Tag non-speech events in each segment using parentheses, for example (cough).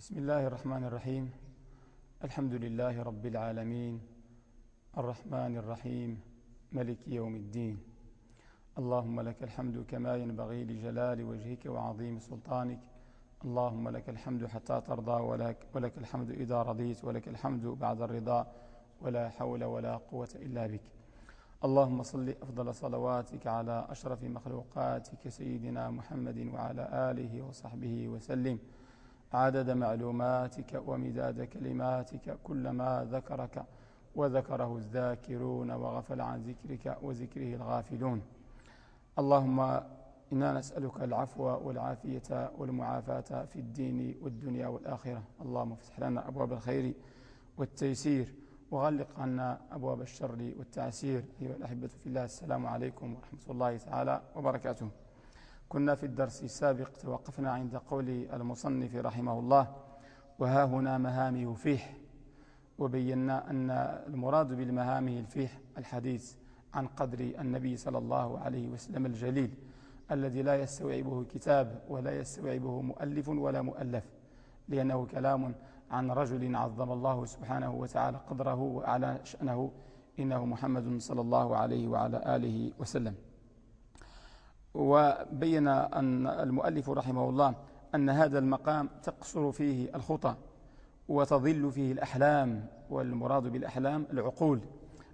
بسم الله الرحمن الرحيم. الحمد لله رب العالمين. الرحمن الرحيم. ملك يوم الدين. اللهم لك الحمد كما ينبغي لجلال وجهك وعظيم سلطانك. اللهم لك الحمد حتى ترضى ولك, ولك الحمد إذا رضيت ولك الحمد بعد الرضا. ولا حول ولا قوة إلا بك. اللهم صل أفضل صلواتك على أشرف مخلوقاتك سيدنا محمد وعلى آله وصحبه وسلم. عدد معلوماتك ومداد كلماتك كلما ذكرك وذكره الذاكرون وغفل عن ذكرك وذكره الغافلون. اللهم إنا نسألك العفو والعافية والمعافاة في الدين والدنيا والآخرة. اللهم افتح لنا أبواب الخير والتيسير وغلق عنا أبواب الشر والتعسير. أيها الأحبة في الله السلام عليكم ورحمة الله تعالى وبركاته. كنا في الدرس السابق توقفنا عند قول المصنف رحمه الله وها هنا مهامه فيح وبينا أن المراد بالمهامه الفيح الحديث عن قدر النبي صلى الله عليه وسلم الجليل الذي لا يستوعبه كتاب ولا يستوعبه مؤلف ولا مؤلف لأنه كلام عن رجل عظم الله سبحانه وتعالى قدره وأعلى شأنه إنه محمد صلى الله عليه وعلى آله وسلم. وبين أن المؤلف رحمه الله أن هذا المقام تقصر فيه الخطى وتضل فيه الأحلام والمراد بالأحلام العقول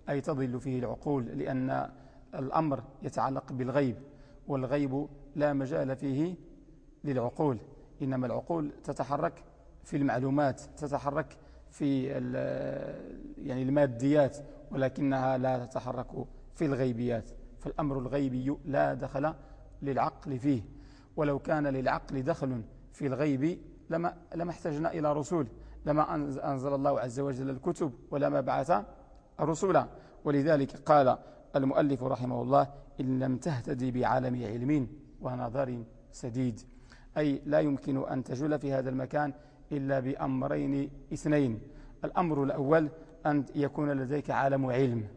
أي تضل فيه العقول لأن الأمر يتعلق بالغيب والغيب لا مجال فيه للعقول إنما العقول تتحرك في المعلومات تتحرك في يعني الماديات ولكنها لا تتحرك في الغيبيات. فالأمر الغيبي لا دخل للعقل فيه. ولو كان للعقل دخل في الغيب لما, لما احتجنا إلى رسول لما أنزل الله عز وجل الكتب ولما بعث الرسول ولذلك قال المؤلف رحمه الله إن لم تهتدي بعالم علم ونظر سديد. أي لا يمكن أن تجول في هذا المكان إلا بأمرين اثنين. الأمر الأول أن يكون لديك عالم علم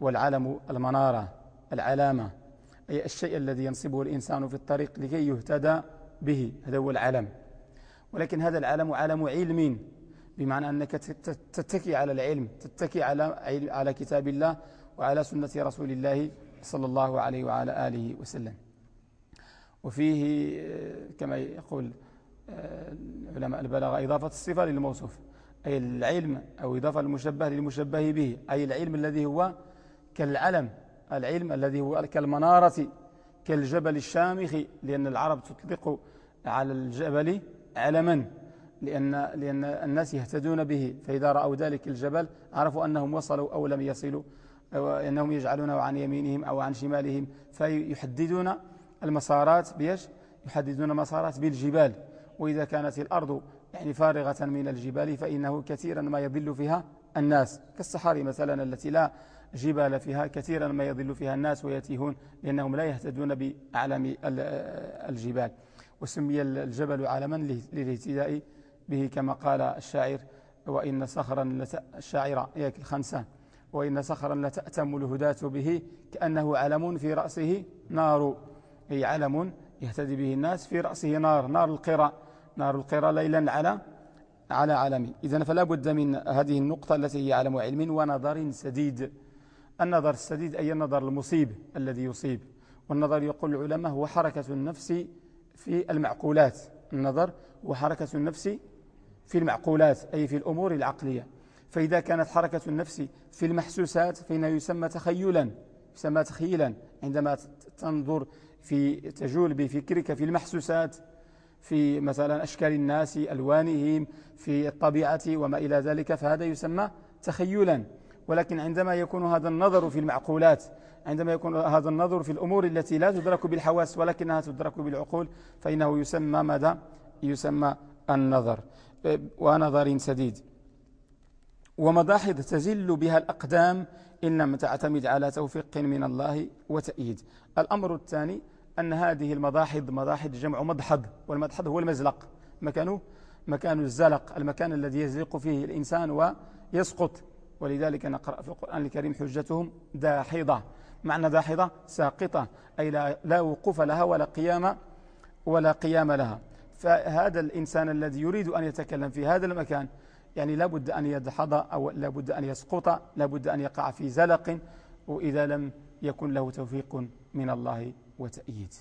والعلم المنارة. العلامة. أي الشيء الذي ينصبه الإنسان في الطريق لكي يهتدى به. هذا هو العلم. ولكن هذا العلم عالم علم بمعنى أنك تتكي على العلم تتكي على على كتاب الله وعلى سنة رسول الله صلى الله عليه وعلى آله وسلم. وفيه كما يقول علماء البلاغة إضافة الصفة للموصوف. أي العلم أو إضافة المشبه للمشبه به. أي العلم الذي هو كالعلم. العلم الذي هو كالمنارة كالجبل الشامخ لأن العرب تطلق على الجبل علما لأن, لأن الناس يهتدون به. فإذا رأوا ذلك الجبل عرفوا أنهم وصلوا أو لم يصلوا أو أنهم يجعلونه عن يمينهم أو عن شمالهم. فيحددون المسارات بيش؟ يحددون المسارات بالجبال. وإذا كانت الأرض يعني فارغة من الجبال فإنه كثيرا ما يضل فيها الناس. كالصحاري مثلا التي لا جبال فيها كثيرا ما يضل فيها الناس ويتيهون لأنهم لا يهتدون بأعلام الجبال. وسمي الجبل عالما للاهتداء به كما قال الشاعر وإن صخرا الشاعر ياك الخنسان وإن صخرا لتأتم الهداة به كأنه علم في رأسه نار. أي علم يهتدي به الناس في رأسه نار نار القرى نار القرى ليلا على على علم إذا فلا بد من هذه النقطة التي هي علم علم ونظر سديد. النظر السديد أي النظر المصيب الذي يصيب. والنظر يقول العلماء هو حركة النفس في المعقولات. النظر هو حركة النفس في المعقولات أي في الأمور العقلية. فإذا كانت حركة النفس في المحسوسات فإنه يسمى تخيلا يسمى تخيلا. عندما تنظر في تجول بفكرك في المحسوسات في مثلا أشكال الناس ألوانهم في الطبيعة وما إلى ذلك فهذا يسمى تخيلا. ولكن عندما يكون هذا النظر في المعقولات عندما يكون هذا النظر في الأمور التي لا تدرك بالحواس ولكنها تدرك بالعقول فإنه يسمى ماذا؟ يسمى النظر. ونظر سديد. ومضاحض تزل بها الأقدام إن لم تعتمد على توفيق من الله وتأييد. الأمر الثاني أن هذه المضاحض مضاحض جمع مضحض والمضحض هو المزلق. مكانه؟ مكان الزلق المكان الذي يزلق فيه الإنسان ويسقط. ولذلك نقرأ في القرآن الكريم حجتهم داحضة. معنى داحضة؟ ساقطة. أي لا, لا وقوف لها ولا قيام ولا قيام لها. فهذا الإنسان الذي يريد أن يتكلم في هذا المكان يعني لابد أن يدحض أو لابد أن يسقط لابد أن يقع في زلق وإذا لم يكن له توفيق من الله وتأييد.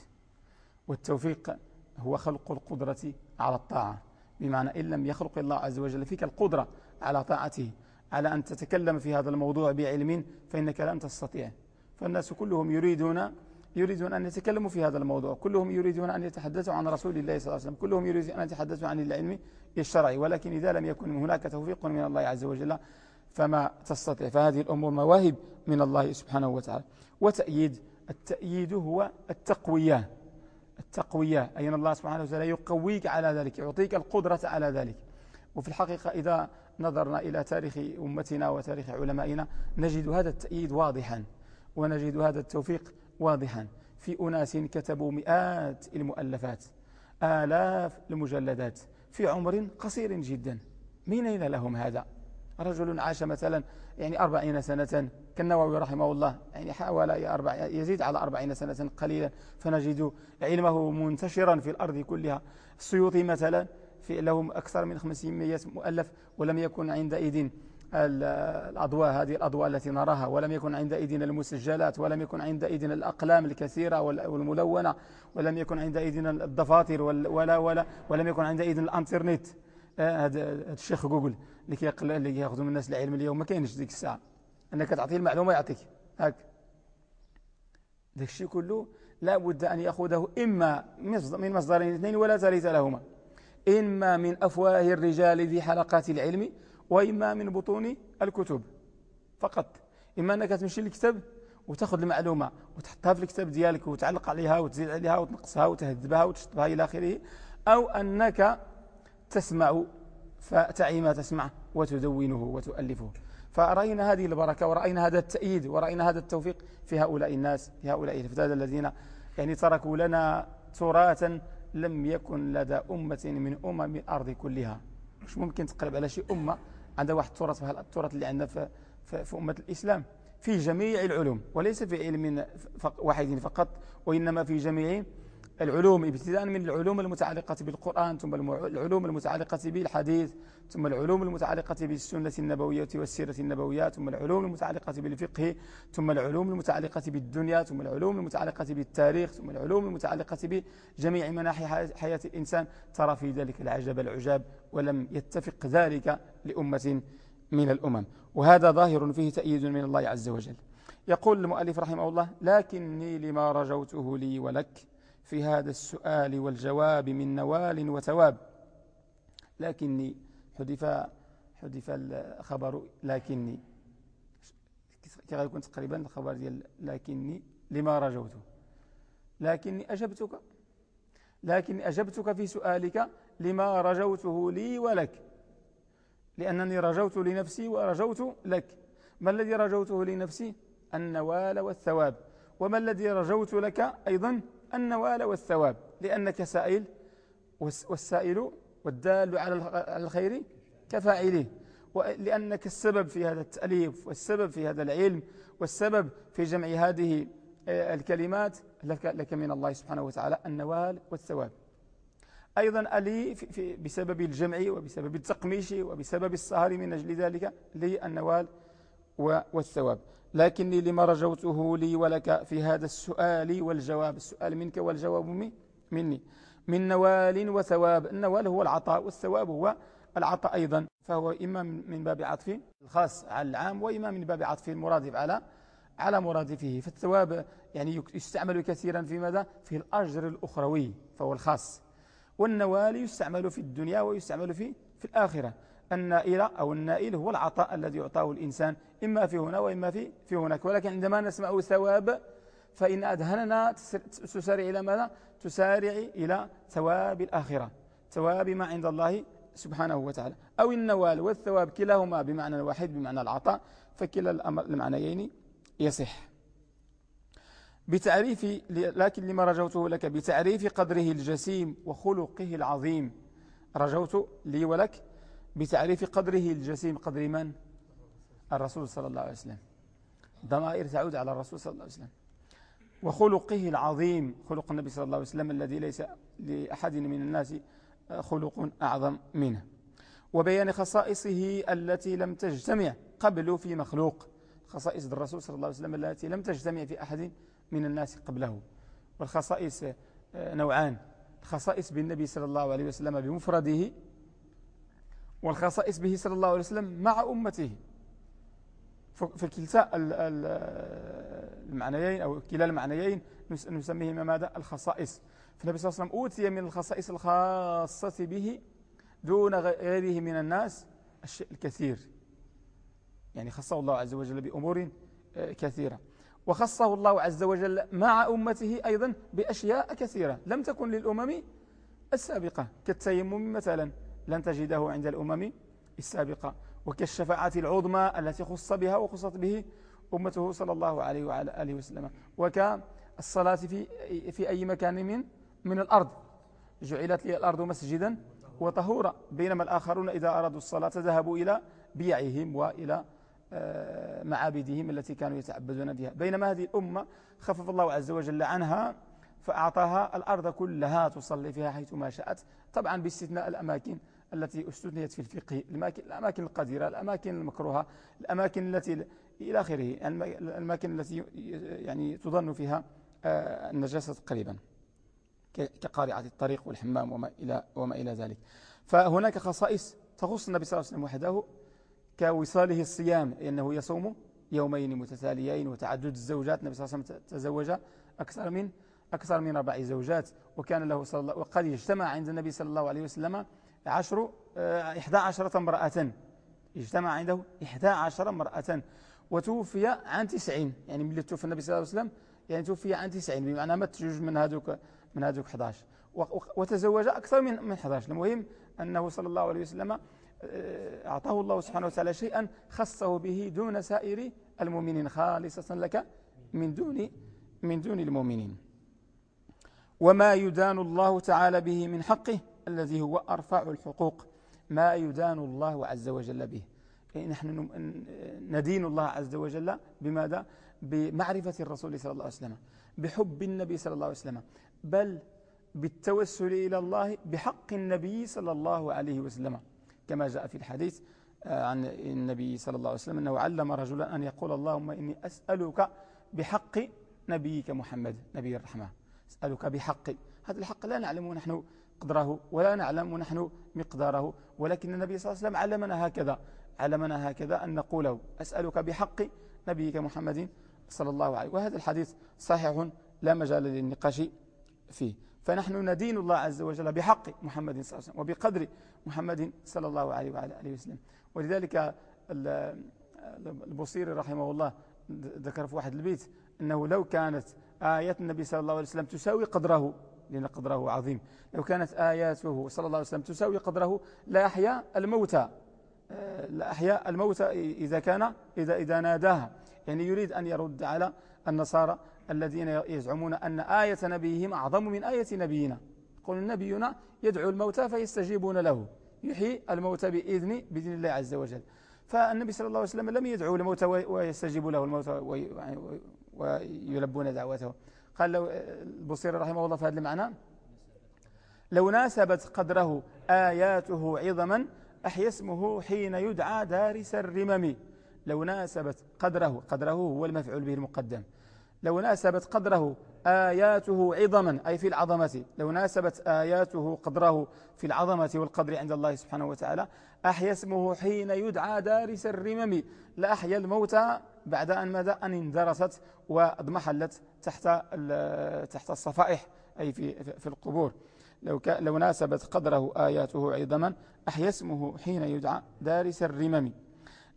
والتوفيق هو خلق القدرة على الطاعة بمعنى إن لم يخلق الله عز وجل فيك القدرة على طاعته. على أن تتكلم في هذا الموضوع بعلم فإنك لن تستطيع. فالناس كلهم يريدون يريدون أن يتكلموا في هذا الموضوع. كلهم يريدون أن يتحدثوا عن رسول الله صلى الله عليه وسلم. كلهم يريدون أن يتحدثوا عن العلم الشرعي. ولكن إذا لم يكن هناك توفيق من الله عز وجل فما تستطيع. فهذه الأمور مواهب من الله سبحانه وتعالى. وتأييد التأييد هو التقوية. التقوية. أي أن الله سبحانه وتعالى يقويك على ذلك يعطيك القدرة على ذلك. وفي الحقيقة إذا نظرنا إلى تاريخ أمتنا وتاريخ علمائنا نجد هذا التأييد واضحا ونجد هذا التوفيق واضحا. في أناس كتبوا مئات المؤلفات آلاف المجلدات في عمر قصير جدا. من أين لهم هذا؟ رجل عاش مثلا يعني أربعين سنة كالنووي رحمه الله يعني حاول يزيد على أربعين سنة قليلا. فنجد علمه منتشرا في الأرض كلها. السيوطي مثلا في لهم أكثر من 500 مؤلف ولم يكن عندئذ الأضواء هذه الأضواء التي نراها ولم يكن عندئذ المسجلات ولم يكن عندئذ الأقلام الكثيرة والملونة ولم يكن عندئذ الدفاتر ولا ولا ولم يكن عندئذ الإنترنت. آه، هذا الشيخ جوجل اللي كيقل اللي كيأخذوا من الناس العلم اليوم ما كاينش ديك الساعة. أنك تعطيه المعلومة يعطيك. هاك. داك الشيء كله لا بد أن يأخذه إما من مصدرين اثنين ولا ثالث لهما. اما من أفواه الرجال في حلقات العلم وإما من بطون الكتب. فقط. إما أنك تمشي للكتاب وتأخذ المعلومة وتحطها في الكتاب ديالك وتعلق عليها وتزيد عليها وتنقصها وتهذبها وتشطبها إلى آخره أو أنك تسمع فتعي ما تسمع وتدونه وتؤلفه. فرأينا هذه البركة ورأينا هذا التأييد ورأينا هذا التوفيق في هؤلاء الناس في هؤلاء الفتاد الذين يعني تركوا لنا تراثا لم يكن لدى أمة من أمم الأرض كلها. مش ممكن تقلب على شيء أمة عندها واحد التراث التراث اللي عندنا في, في, في أمة الإسلام. في جميع العلوم وليس في علم واحد فقط وإنما في جميع العلوم ابتداء من العلوم المتعلقة بالقرآن ثم العلوم المتعلقة بالحديث ثم العلوم المتعلقة بالسنة النبوية والسيرة النبوية ثم العلوم المتعلقة بالفقه ثم العلوم المتعلقة بالدنيا ثم العلوم المتعلقة بالتاريخ ثم العلوم المتعلقة بجميع مناحي حياة الإنسان. ترى في ذلك العجب العجاب ولم يتفق ذلك لأمة من الأمم. وهذا ظاهر فيه تأييد من الله عز وجل. يقول المؤلف رحمه الله لكني لما رجوته لي ولك في هذا السؤال والجواب من نوال وتواب لكني حذف حذف الخبر لكني. كي غيكون تقريبا الخبر ديال لكني لما رجوته لكني أجبتك لكني أجبتك في سؤالك لما رجوته لي ولك. لأنني رجوت لنفسي ورجوت لك. ما الذي رجوته لنفسي؟ النوال والثواب. وما الذي رجوت لك أيضا؟ النوال والثواب لأنك سائل والسائل والدال على الخير كفاعله. ولأنك السبب في هذا التأليف والسبب في هذا العلم والسبب في جمع هذه آه، الكلمات لك, لك من الله سبحانه وتعالى النوال والثواب. أيضا ألي في في بسبب الجمع وبسبب التقميش وبسبب السهر من أجل ذلك لي النوال والثواب. لكني لما رجوته لي ولك في هذا السؤال والجواب السؤال منك والجواب مني. من نوال وثواب. النوال هو العطاء والثواب هو العطاء أيضا. فهو إما من باب عطف الخاص على العام وإما من باب عطف المرادف على على مرادفه. فالثواب يعني يستعمل كثيرا في ماذا؟ في الأجر الأخروي فهو الخاص. والنوال يستعمل في الدنيا ويستعمل في في الآخرة. النائل أو النائل هو العطاء الذي يعطاه الإنسان إما في هنا وإما في في هناك. ولكن عندما نسمع ثواب فإن أذهننا تسارع إلى ماذا؟ تسارع إلى ثواب الآخرة. ثواب ما عند الله سبحانه وتعالى. أو النوال والثواب كلاهما بمعنى واحد بمعنى العطاء فكلا المعنيين يصح. بتعريف لكن لما رجوته لك بتعريف قدره الجسيم وخلقه العظيم. رجوت لي ولك بتعريف قدره الجسيم قدر من؟ الرسول صلى الله عليه وسلم. ضمائر تعود على الرسول صلى الله عليه وسلم. وخلقه العظيم خلق النبي صلى الله عليه وسلم الذي ليس لأحد من الناس خلق أعظم منه. وبيان خصائصه التي لم تجتمع قبله في مخلوق. خصائص الرسول صلى الله عليه وسلم التي لم تجتمع في أحد من الناس قبله. والخصائص آه، نوعان. خصائص بالنبي صلى الله عليه وسلم بمفرده والخصائص به صلى الله عليه وسلم مع أمته. في كلتا المعنيين أو كلا المعنيين نسميهما ماذا؟ الخصائص. فالنبي صلى الله عليه وسلم أوتي من الخصائص الخاصة به دون غيره من الناس الشيء الكثير. يعني خصه الله عز وجل بأمور آه، كثيرة. وخصه الله عز وجل مع أمته أيضا بأشياء كثيرة. لم تكن للأمم السابقة كالتيمم مثلا. لن تجده عند الأمم السابقة. وكالشفاعة العظمى التي خص بها وخصت به أمته صلى الله عليه وعلى آله وسلم. وكالصلاة في, في أي مكان من, من الأرض. جعلت لي الأرض مسجدا وطهورا. بينما الآخرون إذا أرادوا الصلاة ذهبوا إلى بيعهم وإلى آه، معابدهم التي كانوا يتعبدون بها. بينما هذه الأمة خفف الله عز وجل عنها فأعطاها الأرض كلها تصلي فيها حيثما شاءت طبعا باستثناء الأماكن التي استثنيت في الفقه الأماكن القديرة الأماكن المكروهة الأماكن التي إلى آخره الأماكن التي يعني تظن فيها آه، النجاسة قريبا كقارعة الطريق والحمام وما إلى, وما إلى ذلك. فهناك خصائص تخص النبي صلى الله عليه وسلم وحده كوصاله الصيام لأنه يصوم يومين متتاليين وتعدد الزوجات. النبي صلى الله عليه وسلم تزوج أكثر من أكثر من أربع زوجات وكان له صلى الله وقد اجتمع عند النبي صلى الله عليه وسلم عشر آه، إحدى عشرة امرأة. اجتمع عنده إحدى عشر امرأة. وتوفي عن تسعين. يعني من اللي توفي النبي صلى الله عليه وسلم يعني توفي عن تسعين. بمعنى ما تجوج من هذوك من هذوك 11 وتزوج أكثر من من 11 المهم أنه صلى الله عليه وسلم آه، أعطاه الله سبحانه وتعالى شيئا خصه به دون سائر المؤمنين خالصة لك من دون من دون المؤمنين. وما يدان الله تعالى به من حقه الذي هو أرفع الحقوق ما يدان الله عز وجل به. يعني نحن ندين الله عز وجل بماذا؟ بمعرفة الرسول صلى الله عليه وسلم بحب النبي صلى الله عليه وسلم بل بالتوسل إلى الله بحق النبي صلى الله عليه وسلم. كما جاء في الحديث آه، عن النبي صلى الله عليه وسلم أنه علم رجلا أن يقول اللهم إني أسألك بحق نبيك محمد نبي الرحمة أسألك بحق. هذا الحق لا نعلم نحن قدره ولا نعلم نحن مقداره. ولكن النبي صلى الله عليه وسلم علمنا هكذا علمنا هكذا أن نقوله أسألك بحق نبيك محمد صلى الله عليه وهذا الحديث صحيح لا مجال للنقاش فيه. فنحن ندين الله عز وجل بحق محمد صلى الله عليه وسلم وبقدر محمد صلى الله عليه وعلى آله وسلم. ولذلك البصيري رحمه الله ذكر في واحد البيت أنه لو كانت آيات النبي صلى الله عليه وسلم تساوي قدره لأن قدره عظيم. لو كانت آياته صلى الله عليه وسلم تساوي قدره لا أحيا الموتى لا أحيا الموتى إذا كان إذا, إذا ناداها. يعني يريد أن يرد على النصارى الذين يزعمون أن آية نبيهم أعظم من آية نبينا. يقول نبينا يدعو الموتى فيستجيبون له. يحيي الموتى بإذن بإذن الله عز وجل. فالنبي صلى الله عليه وسلم لم يدعو الموتى ويستجيب له الموتى ويلبون دعوته. قال له البصير رحمه الله في هذا المعنى. لو ناسبت قدره آياته عظما أحيا اسمه حين يدعى دارس الرمم. لو ناسبت قدره قدره هو المفعول به المقدم. لو ناسبت قدره آياته عظما أي في العظمة لو ناسبت آياته قدره في العظمة والقدر عند الله سبحانه وتعالى أحيا اسمه حين يدعى دارس الرمم لأحيا الموتى بعد أن ماذا؟ أن اندرست وأضمحلت تحت تحت الصفائح أي في في القبور. لو لو ناسبت قدره آياته عظما أحيا اسمه حين يدعى دارس الرمم.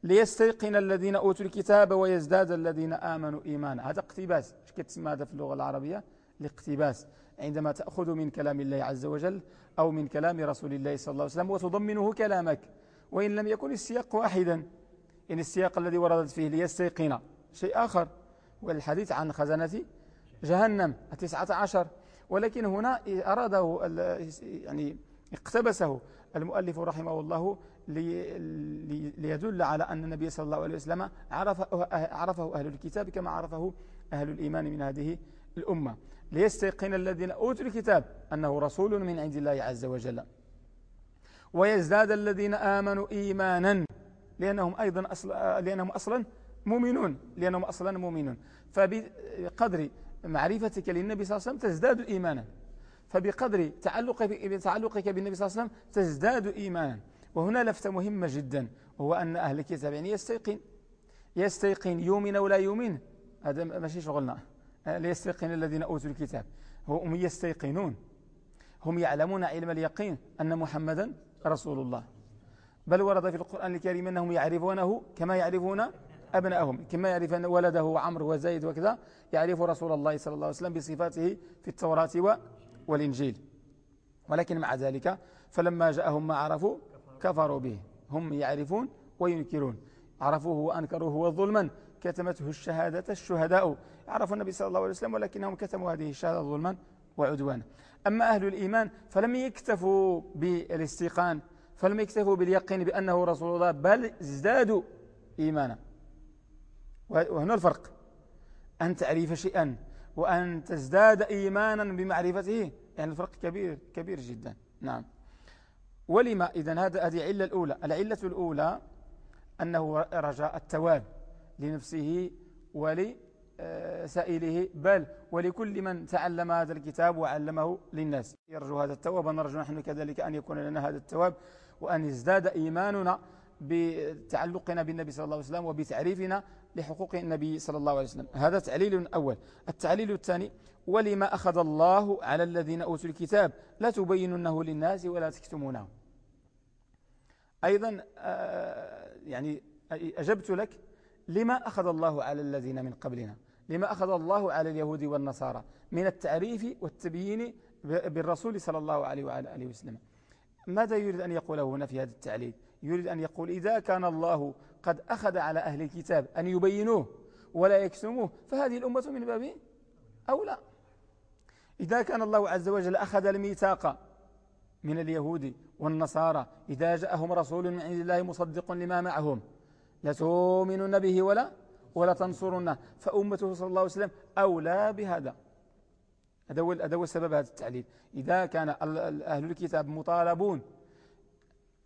ليستيقن الذين أوتوا الكتاب ويزداد الذين آمنوا إيمانا. هذا اقتباس. كتسمى هذا في اللغة العربية؟ الاقتباس. عندما تأخذ من كلام الله عز وجل أو من كلام رسول الله صلى الله عليه وسلم وتضمنه كلامك وإن لم يكن السياق واحدا إن السياق الذي وردت فيه ليستيقن شيء آخر. والحديث عن خزنة جهنم التسعة عشر. ولكن هنا أراده يعني اقتبسه المؤلف رحمه الله ليدل على أن النبي صلى الله عليه وسلم عرفه, عرفه أهل الكتاب كما عرفه أهل الإيمان من هذه الأمة. ليستيقن الذين أوتوا الكتاب أنه رسول من عند الله عز وجل. ويزداد الذين آمنوا إيمانا لأنهم أيضا أصل لأنهم أصلا مؤمنون. لأنهم أصلا مؤمنون. فبقدر معرفتك للنبي صلى الله عليه وسلم تزداد إيمانا. فبقدر تعلقك بالنبي صلى الله عليه وسلم تزداد إيمانا. وهنا لفتة مهمة جدا وهو أن أهل الكتاب يعني يستيقن. يستيقن يؤمن ولا يؤمن. هذا ماشي شغلنا. ليستيقن الذين أوتوا الكتاب. هم يستيقنون. هم يعلمون علم اليقين أن محمدا رسول الله. بل ورد في القرآن الكريم أنهم يعرفونه كما يعرفون أبنائهم كما يعرف أن ولده وعمر وزيد وكذا يعرف رسول الله صلى الله عليه وسلم بصفاته في التوراة والإنجيل. ولكن مع ذلك فلما جاءهم ما عرفوا كفروا به هم يعرفون وينكرون. عرفوه وأنكروه وظلما كتمته الشهادة الشهداء. عرفوا النبي صلى الله عليه وسلم ولكنهم كتموا هذه الشهادة ظلما وعدوانا. أما أهل الإيمان فلم يكتفوا بالاستيقان فلم يكتفوا باليقين بأنه رسول الله بل ازدادوا إيمانا. وهنا الفرق. أن تعرف شيئا وأن تزداد إيمانا بمعرفته يعني الفرق كبير كبير جدا. نعم. ولما إذن هذا هذه العلة الأولى العلة الأولى أنه رجاء التواب لنفسه ولسائله بل ولكل من تعلم هذا الكتاب وعلمه للناس. يرجو هذا التواب ونرجو نحن كذلك أن يكون لنا هذا التواب وأن يزداد إيماننا بتعلقنا بالنبي صلى الله عليه وسلم وبتعريفنا لحقوق النبي صلى الله عليه وسلم. هذا تعليل أول. التعليل الثاني ولما أخذ الله على الذين أوتوا الكتاب لا تبيننه للناس ولا تكتمونه. أيضا آه، يعني أجبت لك لما أخذ الله على الذين من قبلنا؟ لما أخذ الله على اليهود والنصارى؟ من التعريف والتبيين بالرسول صلى الله عليه وعلى آله وسلم. ماذا يريد أن يقوله هنا في هذا التعليل؟ يريد أن يقول إذا كان الله قد أخذ على أهل الكتاب أن يبينوه ولا يكسموه فهذه الأمة من باب أولى. إذا كان الله عز وجل أخذ الميثاق من اليهود والنصارى إذا جاءهم رسول من عند الله مصدق لما معهم. لتؤمنون به ولا ولا تنصرونه فأمته صلى الله عليه وسلم أولى بهذا. هذا هو سبب هذا التعليل. إذا كان أهل الكتاب مطالبون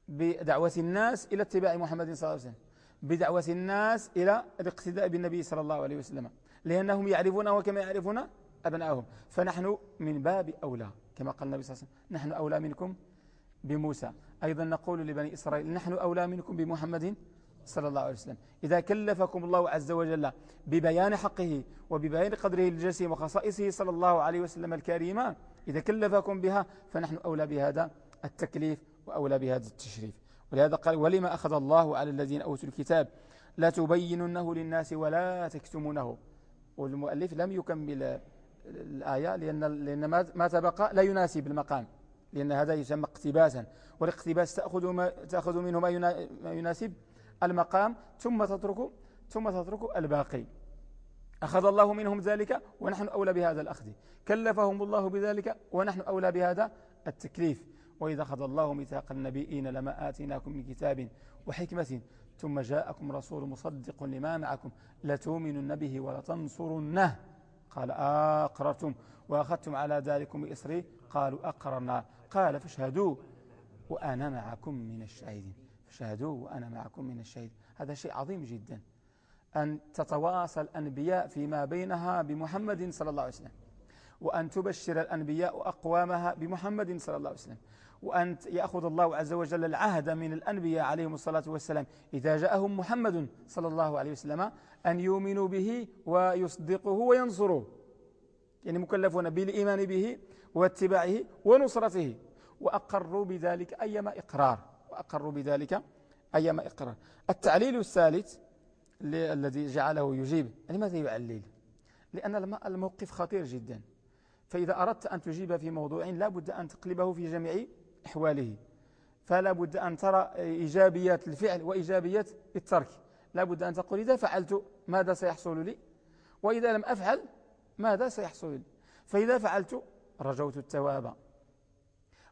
بدعوة الناس إلى اتباع محمد صلى الله عليه وسلم بدعوة الناس إلى الاقتداء بالنبي صلى الله عليه وسلم لأنهم يعرفونه كما يعرفون أبنائهم فنحن من باب أولى. كما قال النبي صلى الله عليه وسلم نحن أولى منكم بموسى. أيضا نقول لبني إسرائيل نحن أولى منكم بمحمد صلى الله عليه وسلم. إذا كلفكم الله عز وجل ببيان حقه وببيان قدره الجسيم وخصائصه صلى الله عليه وسلم الكريمة إذا كلفكم بها فنحن أولى بهذا التكليف وأولى بهذا التشريف. ولهذا قال ولما أخذ الله على الذين أوتوا الكتاب لا تبيننه للناس ولا تكتمونه. والمؤلف لم يكمل الآية لأن, لأن ما تبقى لا يناسب المقام لأن هذا يسمى اقتباسا. والاقتباس تأخذ, ما تأخذ منه ما يناسب المقام ثم تترك ثم تترك الباقي. أخذ الله منهم ذلك ونحن أولى بهذا الأخذ. كلفهم الله بذلك ونحن أولى بهذا التكليف. وإذا أخذ الله ميثاق النبيين لما آتيناكم من كتاب وحكمة ثم جاءكم رسول مصدق لما معكم لتؤمنن به ولتنصرنه. قال أقررتم وأخذتم على ذلكم إسري قالوا أقررنا. قال فاشهدوا وأنا معكم من الشهيدين فاشهدوا وأنا معكم من الشهيد هذا شيء عظيم جدا. أن تتواصل الأنبياء فيما بينها بمحمد صلى الله عليه وسلم. وأن تبشر الأنبياء أقوامها بمحمد صلى الله عليه وسلم. وأن يأخذ الله عز وجل العهد من الأنبياء عليهم الصلاة والسلام. إذا جاءهم محمد صلى الله عليه وسلم أن يؤمنوا به ويصدقه وينصروه. يعني مكلفون بالإيمان به واتباعه ونصرته. وأقروا بذلك أيما إقرار. وأقروا بذلك أيما إقرار. التعليل الثالث الذي جعله يجيب لماذا يعلل؟ لأن الموقف خطير جدا. فإذا أردت أن تجيب في موضوع لا بد أن تقلبه في جميع إحواله. فلا بد أن ترى إيجابيات الفعل وإيجابيات الترك. لا بد أن تقول إذا فعلت ماذا سيحصل لي؟ وإذا لم أفعل ماذا سيحصل لي؟ فإذا فعلت رجوت التواب.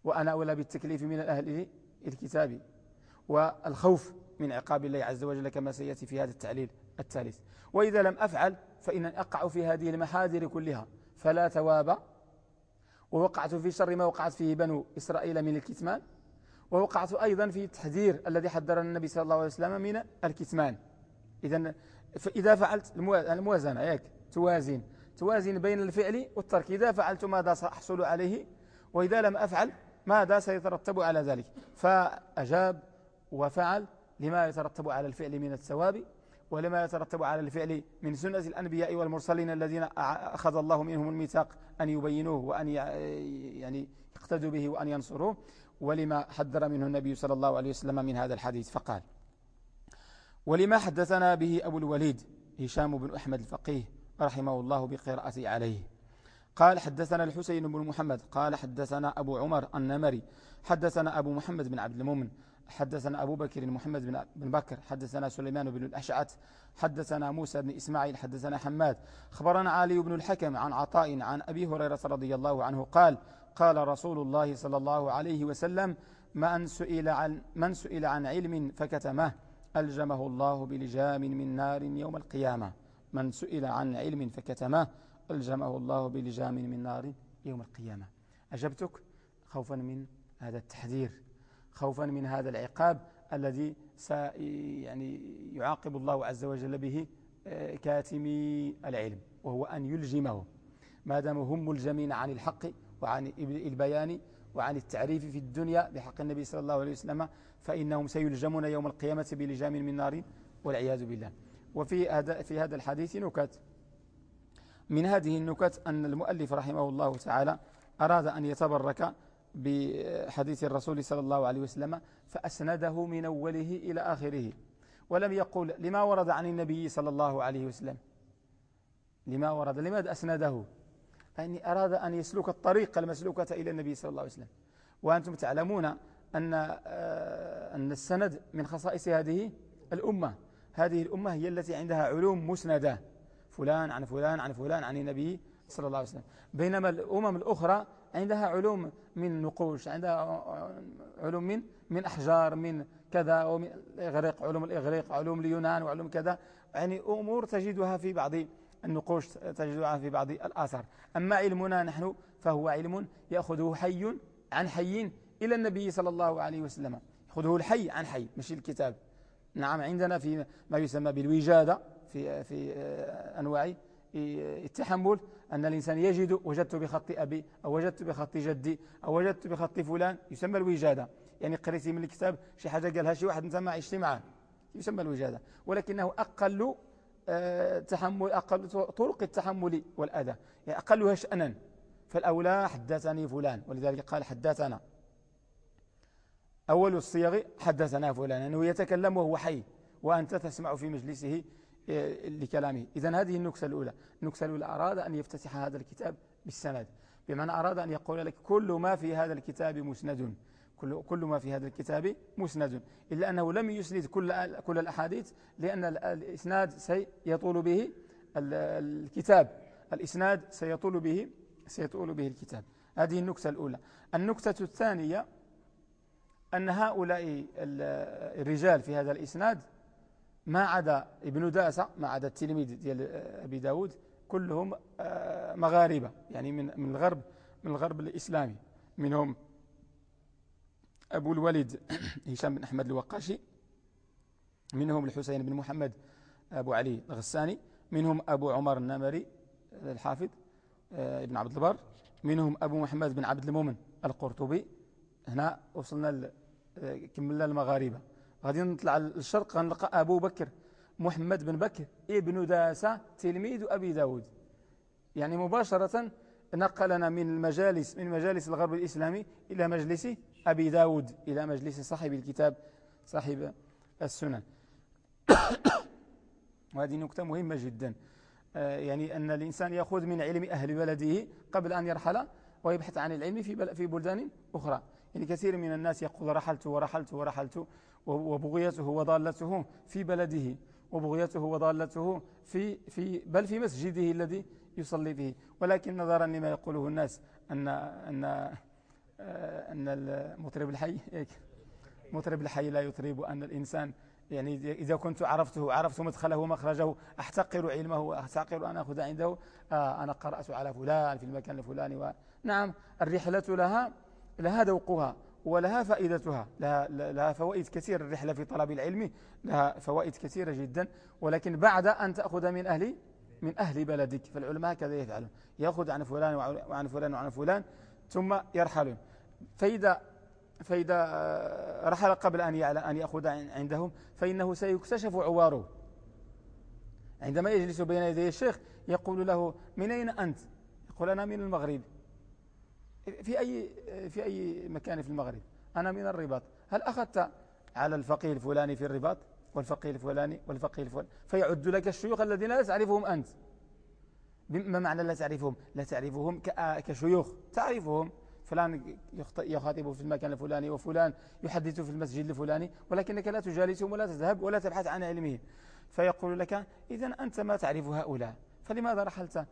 وأنا أولى بالتكليف من الأهل الكتاب والخوف من عقاب الله عز وجل كما سيأتي في هذا التعليل الثالث. وإذا لم أفعل فإن أقع في هذه المحاذر كلها. فلا تواب ووقعت في شر ما وقعت فيه بنو إسرائيل من الكتمان ووقعت أيضا في التحذير الذي حذرنا النبي صلى الله عليه وسلم من الكتمان. إذا فإذا فعلت الموازنة ياك توازن توازن بين الفعل والترك. إذا فعلت ماذا سأحصل عليه؟ وإذا لم أفعل ماذا سيترتب على ذلك؟ فأجاب وفعل لما يترتب على الفعل من الثواب ولما يترتب على الفعل من سنة الأنبياء والمرسلين الذين أخذ الله منهم الميثاق أن يبينوه وأن يعني يقتدوا به وأن ينصروه. ولما حذر منه النبي صلى الله عليه وسلم من هذا الحديث فقال ولما حدثنا به أبو الوليد هشام بن أحمد الفقيه رحمه الله بقراءته عليه. قال حدثنا الحسين بن محمد قال حدثنا أبو عمر النمري حدثنا أبو محمد بن عبد المؤمن حدثنا أبو بكر محمد بن بكر حدثنا سليمان بن الأشعث حدثنا موسى بن إسماعيل حدثنا حماد. خبرنا علي بن الحكم عن عطاء عن أبي هريرة رضي الله عنه قال قال رسول الله صلى الله عليه وسلم من سئل عن, من سئل عن علم فكتمه ألجمه الله بلجام من نار يوم القيامة. من سئل عن علم فكتمه ألجمه الله بلجام من نار يوم القيامة. أجبتك خوفا من هذا التحذير. خوفا من هذا العقاب الذي يعني يعاقب الله عز وجل به آه، كاتمي العلم وهو أن يلجمه. ما دام هم ملجمين عن الحق وعن البيان وعن التعريف في الدنيا بحق النبي صلى الله عليه وسلم فإنهم سيلجمون يوم القيامة بلجام من نار والعياذ بالله. وفي هذا في هذا الحديث نكت من هذه النكت أن المؤلف رحمه الله تعالى أراد أن يتبرك بحديث الرسول صلى الله عليه وسلم فأسنده من أوله إلى آخره. ولم يقول لما ورد عن النبي صلى الله عليه وسلم؟ لما ورد لماذا أسنده؟ يعني أراد أن يسلك الطريق المسلوكة إلى النبي صلى الله عليه وسلم. وأنتم تعلمون أن, آه، أن السند من خصائص هذه الأمة. هذه الأمة هي التي عندها علوم مسندة. فلان عن فلان عن فلان عن النبي صلى الله عليه وسلم. بينما الأمم الأخرى عندها علوم من نقوش عندها علوم من من أحجار من كذا ومن الإغريق علوم الإغريق علوم اليونان وعلوم كذا. يعني أمور تجدها في بعض النقوش تجدها في بعض الآثار. أما علمنا نحن فهو علم يأخذه حي عن حي إلى النبي صلى الله عليه وسلم. يأخذه الحي عن حي مش الكتاب. نعم عندنا في ما يسمى بالوجادة في, في أنواع التحمل أن الإنسان يجد وجدت بخط أبي أو وجدت بخط جدي أو وجدت بخط فلان يسمى الوجادة. يعني قريتي من الكتاب شي حاجة قالها شي واحد انت ما عشت معه يسمى الوجادة. ولكنه أقل آه، تحمل أقل طرق التحمل والأذى. يعني أقلها شأنا. فالأولى حدثني فلان ولذلك قال حدثنا. أول الصيغ حدثنا فلان أنه يتكلم وهو حي وأنت تسمع في مجلسه لكلامه. إذا هذه النكسة الأولى. النكسة الأولى أراد أن يفتتح هذا الكتاب بالسند. بمعنى أراد أن يقول لك كل ما في هذا الكتاب مسند. كل, كل ما في هذا الكتاب مسند. إلا أنه لم يسند كل, كل الأحاديث لأن الإسناد سيطول به الكتاب. الإسناد سيطول به سيطول به الكتاب. هذه النكتة الأولى. النكتة الثانية أن هؤلاء الرجال في هذا الإسناد ما عدا ابن داسة ما عدا التلميذ ديال أبي داود كلهم آه، مغاربة يعني من من الغرب من الغرب الإسلامي. منهم أبو الوليد (coughs) هشام بن أحمد الوقاشي منهم الحسين بن محمد أبو علي الغساني منهم أبو عمر النمري الحافظ آه، ابن عبد البر منهم أبو محمد بن عبد المؤمن القرطبي. هنا وصلنا آه، كملنا المغاربة. غادي نطلع للشرق غنلقى أبو بكر محمد بن بكر ابن داسة تلميذ أبي داود. يعني مباشرة نقلنا من المجالس من مجالس الغرب الإسلامي إلى مجلس أبي داود إلى مجلس صاحب الكتاب صاحب السنن. (coughs) وهذه نكتة مهمة جدا. آه، يعني أن الإنسان يأخذ من علم أهل بلده قبل أن يرحل ويبحث عن العلم في في بلدان أخرى. يعني كثير من الناس يقول رحلت ورحلت ورحلت وبغيته وضالته في بلده وبغيته وضالته في في بل في مسجده الذي يصلي فيه. ولكن نظرا لما يقوله الناس أن أن آه، أن المطرب الحي (laughs) مطرب الحي لا يطرب أن الإنسان يعني إذا كنت عرفته عرفت مدخله ومخرجه أحتقر علمه أحتقر أن أخذ عنده آه أنا قرأت على فلان في المكان الفلاني نعم الرحلة لها لها ذوقها. ولها فائدتها. لها, لها فوائد كثيرة الرحلة في طلب العلم لها فوائد كثيرة جدا. ولكن بعد أن تأخذ من أهل من أهل بلدك فالعلماء هكذا يفعلون. يأخذ عن فلان وعن فلان وعن فلان ثم يرحلون. فإذا فإذا آه، رحل قبل أن أن يأخذ عندهم فإنه سيكتشف عواره. عندما يجلس بين يدي الشيخ يقول له من أين أنت؟ يقول أنا من المغرب. في أي, في أي مكان في المغرب. أنا من الرباط. هل أخذت على الفقيه الفلاني في الرباط؟ والفقيه الفلاني والفقيه الفلاني. فيعد لك الشيوخ الذين لا تعرفهم أنت. ما معنى لا تعرفهم؟ لا تعرفهم كشيوخ. تعرفهم. فلان يخاطب في المكان الفلاني وفلان يحدث في المسجد الفلاني ولكنك لا تجالسهم ولا تذهب ولا تبحث عن علمهم. فيقول لك إذا أنت ما تعرف هؤلاء. فلماذا رحلت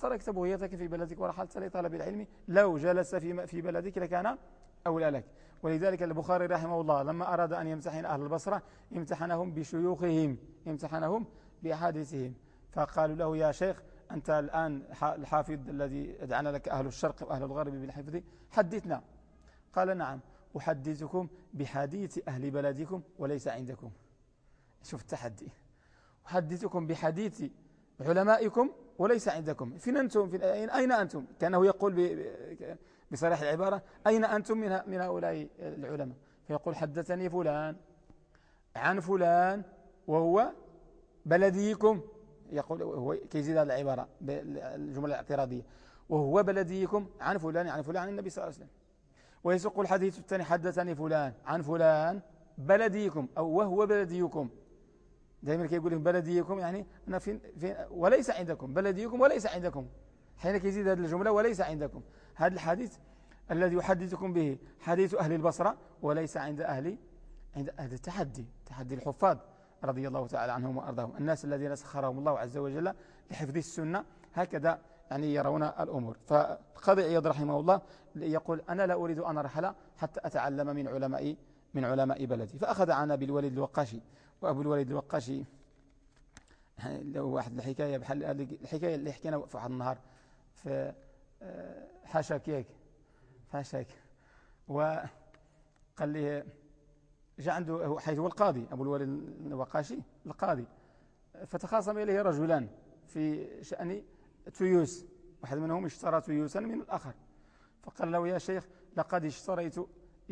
تركت بغيتك في بلدك ورحلت لطلب العلم. لو جلس في في بلدك لكان أولى لك. ولذلك البخاري رحمه الله لما أراد أن يمتحن أهل البصرة امتحنهم بشيوخهم امتحنهم بأحاديثهم. فقالوا له يا شيخ أنت الآن الحافظ الذي أدعنا لك أهل الشرق وأهل الغرب بالحفظ حدثنا. قال نعم أحدثكم بحديث أهل بلدكم وليس عندكم. شوف التحدي. أحدثكم بحديث علمائكم وليس عندكم. فين أنتم؟ فين أين أنتم؟ كأنه يقول بصريح العبارة أين أنتم من من هؤلاء العلماء؟ فيقول حدثني فلان عن فلان وهو بلديكم. يقول هو كيزيد هذه العبارة الجملة الاعتراضية. وهو بلديكم عن فلان عن فلان عن النبي صلى الله عليه وسلم. ويسوق الحديث الثاني حدثني فلان عن فلان بلديكم أو وهو بلديكم. دائما كيقول لهم بلديكم يعني أنا فين, فين وليس عندكم بلديكم وليس عندكم. حين كيزيد هذه الجملة وليس عندكم. هذا الحديث الذي يحدثكم به حديث أهل البصرة وليس عند أهل عند هذا التحدي تحدي الحفاظ رضي الله تعالى عنهم وأرضاهم. الناس الذين سخرهم الله عز وجل لحفظ السنة هكذا يعني يرون الأمور. فقضي عياض رحمه الله يقول أنا لا أريد أن أرحل حتى أتعلم من علماء من علماء بلدي. فأخذ عنا بالوليد الوقاشي وأبو الوليد الوقاشي. له واحد الحكاية بحال الحكاية اللي حكينا في واحد النهار في آه، حاشا كيك. حاشاك وقال لي جاء عنده حيث هو القاضي أبو الوليد الوقاشي القاضي. فتخاصم إليه رجلان في شأن تيوس. واحد منهم اشترى تيوسا من الآخر. فقال له يا شيخ لقد اشتريت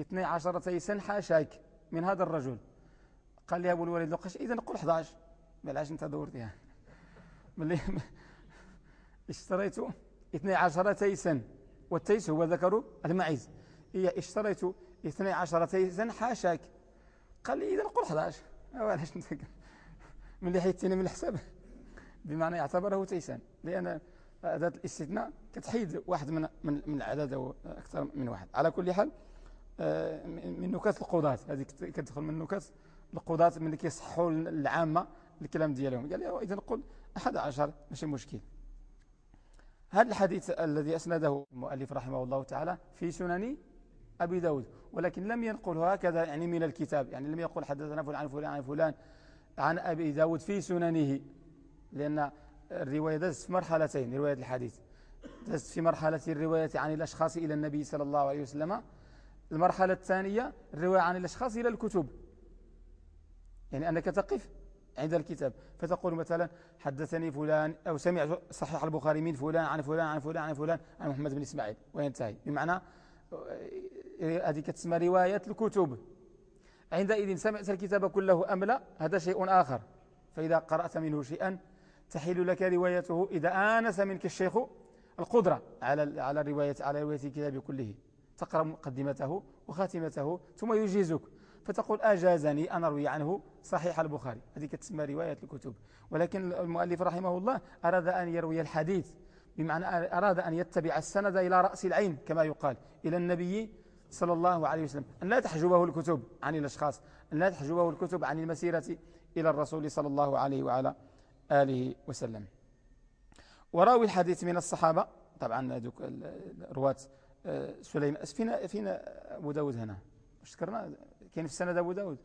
12 تيسا حاشاك من هذا الرجل. قال لي أبو الوليد لقاش إذا نقول 11 بلاش أنت دورتها (laughs) ملي (laughs) اشتريت 12 تيسا والتيس هو ذكر المعيز. هي اشتريت 12 تيسا حاشاك. قال لي إذا نقول 11 علاش أنت (laughs) من اللي حيتني من الحساب؟ بمعنى يعتبره تيسان لأن أداة الاستثناء كتحيد واحد من من من العدد أو أكثر من واحد. على كل حال آه، من نكات القضاة. هذه كتدخل من نكات القضاة من اللي كيصحوا العامة الكلام ديالهم. قال لي إذا نقول أحد عشر ماشي مشكل. هذا الحديث الذي أسنده المؤلف رحمه الله تعالى في سنن أبي داود ولكن لم ينقله هكذا يعني من الكتاب. يعني لم يقول حدثنا فلان عن فلان عن فلان عن أبي داود في سننه لأن الرواية دست في مرحلتين رواية الحديث. دست في مرحلة الرواية عن الأشخاص إلى النبي صلى الله عليه وسلم. المرحلة الثانية الرواية عن الأشخاص إلى الكتب. يعني أنك تقف عند الكتاب فتقول مثلا حدثني فلان أو سمع صحيح البخاري من فلان عن فلان عن فلان عن فلان عن محمد بن إسماعيل وينتهي بمعنى هذه كتسمى رواية الكتب. عندئذ سمعت الكتاب كله أم لا؟ هذا شيء آخر. فإذا قرأت منه شيئا تحل لك روايته إذا آنس منك الشيخ القدرة على على الرواية على رواية الكتاب كله. تقرأ مقدمته وخاتمته ثم يجيزك. فتقول أجازني أن أروي عنه صحيح البخاري. هذه تسمى رواية الكتب. ولكن المؤلف رحمه الله أراد أن يروي الحديث بمعنى أراد أن يتبع السند إلى رأس العين كما يقال إلى النبي صلى الله عليه وسلم. أن لا تحجبه الكتب عن الأشخاص أن لا تحجبه الكتب عن المسيرة إلى الرسول صلى الله عليه وعلى آله وسلم. وراوي الحديث من الصحابة طبعا رواة آه، سليمان فينا, فينا أبو داود هنا. ذكرنا؟ كاين في السند أبو داود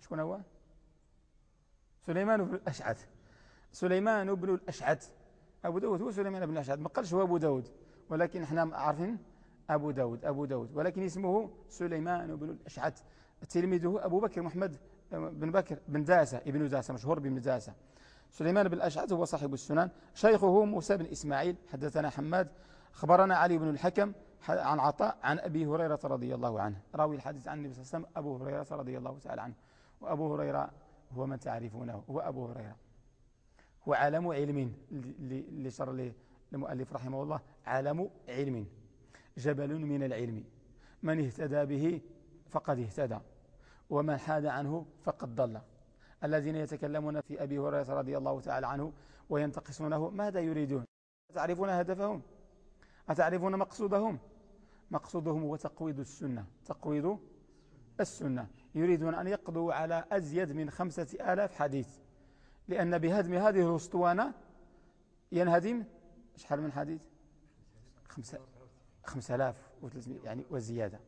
شكون هو؟ سليمان بن الأشعث. سليمان بن الأشعث. أبو داود هو سليمان بن الأشعث. ما قالش هو أبو داود ولكن إحنا عارفين أبو داود أبو داود ولكن اسمه سليمان بن الأشعث. تلميذه أبو بكر محمد بن بكر بن داسة ابن داسة مشهور بن داسة. سليمان بن الأشعث هو صاحب السنن. شيخه موسى بن إسماعيل. حدثنا حماد. خبرنا علي بن الحكم. عن عطاء عن أبي هريرة رضي الله عنه. راوي الحديث عن النبي صلى الله عليه وسلم أبو هريرة رضي الله تعالى عنه. وأبو هريرة هو من تعرفونه هو أبو هريرة. هو عالم علم لشر المؤلف رحمه الله عالم علم. جبل من العلم. من اهتدى به فقد اهتدى ومن حاد عنه فقد ضل. الذين يتكلمون في أبي هريرة رضي الله تعالى عنه وينتقصونه ماذا يريدون؟ أتعرفون هدفهم؟ أتعرفون مقصودهم؟ مقصودهم هو تقويض السنة تقويض السنة. يريدون أن يقضوا على أزيد من خمسة آلاف حديث لأن بهدم هذه الأسطوانة ينهدم شحال من حديث؟ خمسة, خمسة آلاف يعني وزيادة.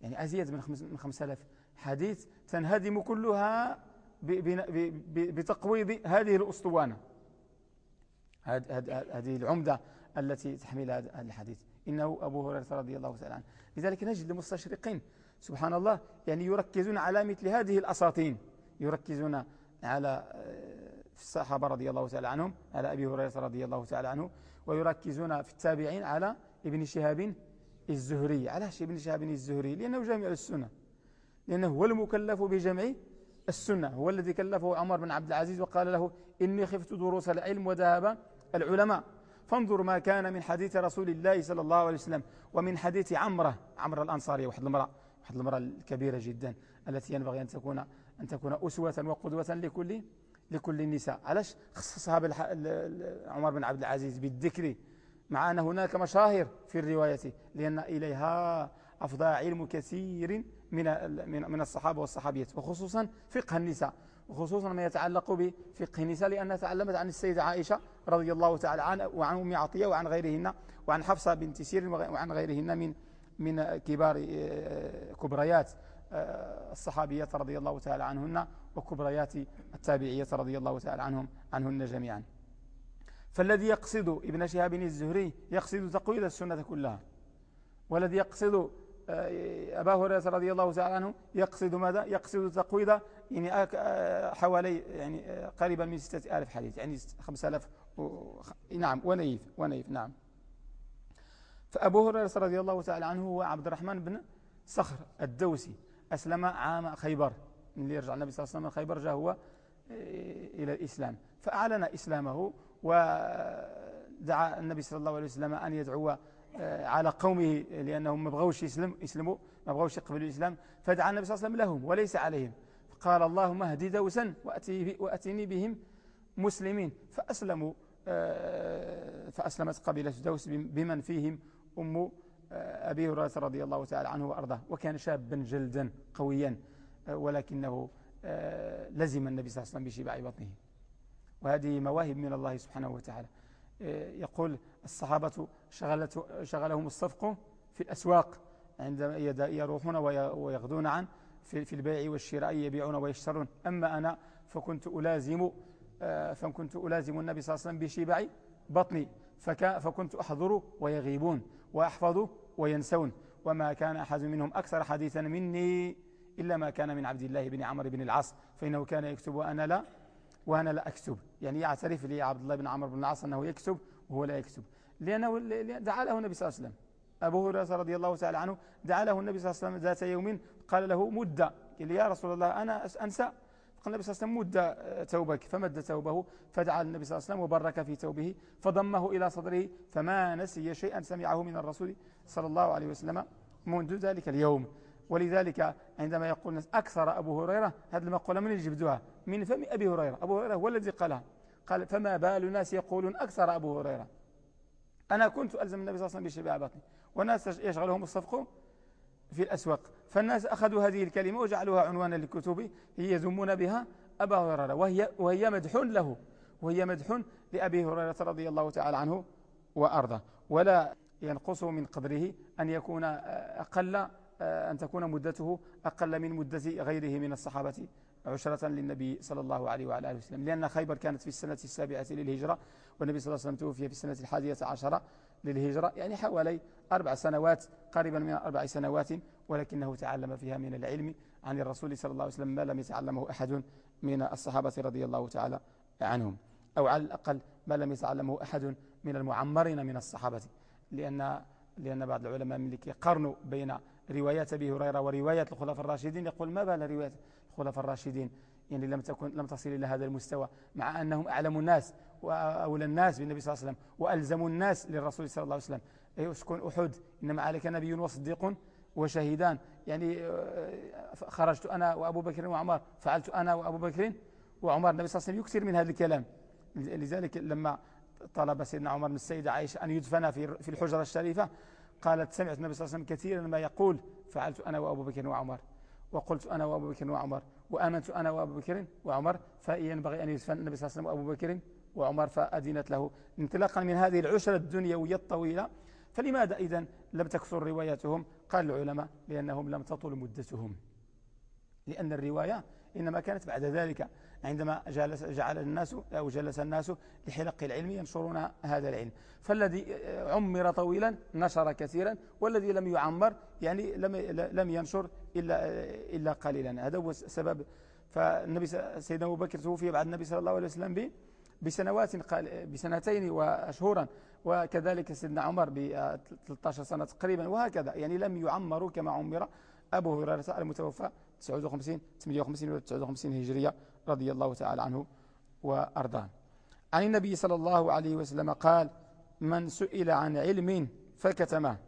يعني أزيد من خمس من خمسة آلاف حديث تنهدم كلها بتقويض هذه الأسطوانة. هذه العمدة التي تحمل هذا الحديث. إنه أبو هريرة رضي الله تعالى عنه. لذلك نجد المستشرقين سبحان الله يعني يركزون على مثل هذه الأساطين. يركزون على آه، في الصحابة رضي الله تعالى عنهم على أبي هريرة رضي الله تعالى عنه ويركزون في التابعين على ابن شهاب الزهري. علاش ابن شهاب الزهري؟ لأنه جامع السنة. لأنه هو المكلف بجمع السنة. هو الذي كلفه عمر بن عبد العزيز وقال له إني خفت دروس العلم وذهب العلماء. فانظر ما كان من حديث رسول الله صلى الله عليه وسلم ومن حديث عمرة. عمرة الأنصارية واحد المرأة واحد المرأة الكبيرة جدا التي ينبغي أن تكون أن تكون أسوة وقدوة لكل لكل النساء. علاش؟ خصصها عمر بن عبد العزيز بالذكر مع أن هناك مشاهر في الرواية لأن إليها أفضى علم كثير من من الصحابة والصحابيات وخصوصا فقه النساء وخصوصا ما يتعلق بفقه النساء لأنها تعلمت عن السيدة عائشة رضي الله تعالى عنها وعن أم عطية وعن غيرهن وعن حفصة بنت سير وعن غيرهن من من كبار آه، كبريات آه، الصحابيات رضي الله تعالى عنهن وكبريات التابعيات رضي الله تعالى عنهم عنهن جميعا. فالذي يقصد ابن شهاب الزهري يقصد تقويض السنة كلها والذي يقصد أبا هريرة رضي الله تعالى عنه يقصد ماذا؟ يقصد تقويض يعني آه، حوالي يعني آه، قريبا من ستة آلاف حديث يعني خمسة آلاف. نعم ونيف ونيف نعم. فأبو هريرة رضي الله تعالى عنه هو عبد الرحمن بن صخر الدوسي أسلم عام خيبر. اللي يرجع النبي صلى الله عليه وسلم من خيبر جاء هو إلى الإسلام. فأعلن إسلامه ودعا النبي صلى الله عليه وسلم أن يدعو آه، على قومه لأنهم ما بغوش يسلم يسلموا ما بغوش يقبلوا الإسلام. فدعا النبي صلى الله عليه وسلم لهم وليس عليهم. قال اللهم اهدي دوسا وأتني بهم مسلمين. فأسلموا آه، فأسلمت قبيلة دوس بمن فيهم أم آه، أبي هريرة رضي الله تعالى عنه وأرضاه. وكان شابا جلدا قويا ولكنه لزم النبي صلى الله عليه وسلم بشباع بطنه. وهذه مواهب من الله سبحانه وتعالى. يقول الصحابة شغلت شغلهم الصفق في الأسواق عندما يروحون ويغدون عن في البيع والشراء يبيعون ويشترون. أما أنا فكنت ألازم آه، فكنت ألازم النبي صلى الله عليه وسلم بشبع بطني فكنت أحضر ويغيبون وأحفظ وينسون. وما كان أحد منهم أكثر حديثا مني إلا ما كان من عبد الله بن عمرو بن العاص فإنه كان يكتب وأنا لا وأنا لا أكتب. يعني يعترف لي عبد الله بن عمرو بن العاص أنه يكتب وهو لا يكتب لأنه دعا له النبي صلى الله عليه وسلم. أبو هريرة رضي الله تعالى عنه دعا له النبي صلى الله عليه وسلم ذات يوم قال له مد. قال يا رسول الله أنا أنسى. قال النبي صلى الله عليه وسلم مد آه، توبك فمد توبه فدعا النبي صلى الله عليه وسلم وبرك في توبه فضمه إلى صدره فما نسي شيئا سمعه من الرسول صلى الله عليه وسلم منذ ذلك اليوم. ولذلك عندما يقول الناس أكثر أبو هريرة هذه المقولة من يجبدها من فم أبي هريرة. أبو هريرة هو الذي قالها. قال فما بال الناس يقولون أكثر أبو هريرة. أنا كنت ألزم النبي صلى الله عليه وسلم بشبع بطني والناس يشغلهم الصفق في الأسواق. فالناس أخذوا هذه الكلمة وجعلوها عنوانا للكتب. يذمون بها أبا هريرة. وهي, وهي مدح له. وهي مدح لأبي هريرة رضي الله تعالى عنه وأرضه ولا ينقص من قدره أن يكون أقل أن تكون مدته أقل من مدة غيره من الصحابة عشرة للنبي صلى الله عليه وعلى آله وسلم. لأن خيبر كانت في السنة السابعة للهجرة والنبي صلى الله عليه وسلم توفي في السنة الحادية عشرة للهجرة يعني حوالي أربع سنوات قريبا من أربع سنوات ولكنه تعلم فيها من العلم عن الرسول صلى الله عليه وسلم ما لم يتعلمه أحد من الصحابة رضي الله تعالى عنهم أو على الأقل ما لم يتعلمه أحد من المعمرين من الصحابة. لأن لأن بعض العلماء من يقارنوا بين روايات أبي هريرة وروايات الخلفاء الراشدين يقول ما بال روايات الخلفاء الراشدين يعني لم تكن لم تصل إلى هذا المستوى مع أنهم أعلم الناس وأولى الناس بالنبي صلى الله عليه وسلم وألزموا الناس للرسول صلى الله عليه وسلم. يسكن أحد إنما عليك نبي وصديق وشهيدان. يعني آه، خرجت أنا وأبو بكر وعمر فعلت أنا وأبو بكر وعمر. النبي صلى الله عليه وسلم يكثر من هذا الكلام. لذلك لما طلب سيدنا عمر من السيدة عائشة أن يدفن في الحجرة الشريفة قالت سمعت النبي صلى الله عليه وسلم كثيرا ما يقول فعلت أنا وأبو بكر وعمر. وقلت أنا وأبو بكر وعمر وآمنت أنا وأبو بكر وعمر فينبغي أن يدفن النبي صلى الله عليه وسلم وأبو بكر وعمر فأدينت له. انطلاقا من هذه العشرة الدنيوية الطويلة فلماذا إذن لم تكثر رواياتهم؟ قال العلماء لأنهم لم تطول مدتهم لأن الرواية إنما كانت بعد ذلك عندما جلس جعل الناس أو جلس الناس لحلق العلم ينشرون هذا العلم. فالذي عمر طويلا نشر كثيرا والذي لم يعمر يعني لم لم ينشر إلا إلا قليلا. هذا هو السبب. فالنبي سيدنا أبو بكر توفي بعد النبي صلى الله عليه وسلم بسنوات بسنتين وأشهرا. وكذلك سيدنا عمر ب 13 سنة تقريبا وهكذا. يعني لم يعمروا كما عمر أبو هريرة المتوفى 59 58 و 59 هجرية رضي الله تعالى عنه وأرضاه. عن النبي صلى الله عليه وسلم قال من سئل عن علم فكتمه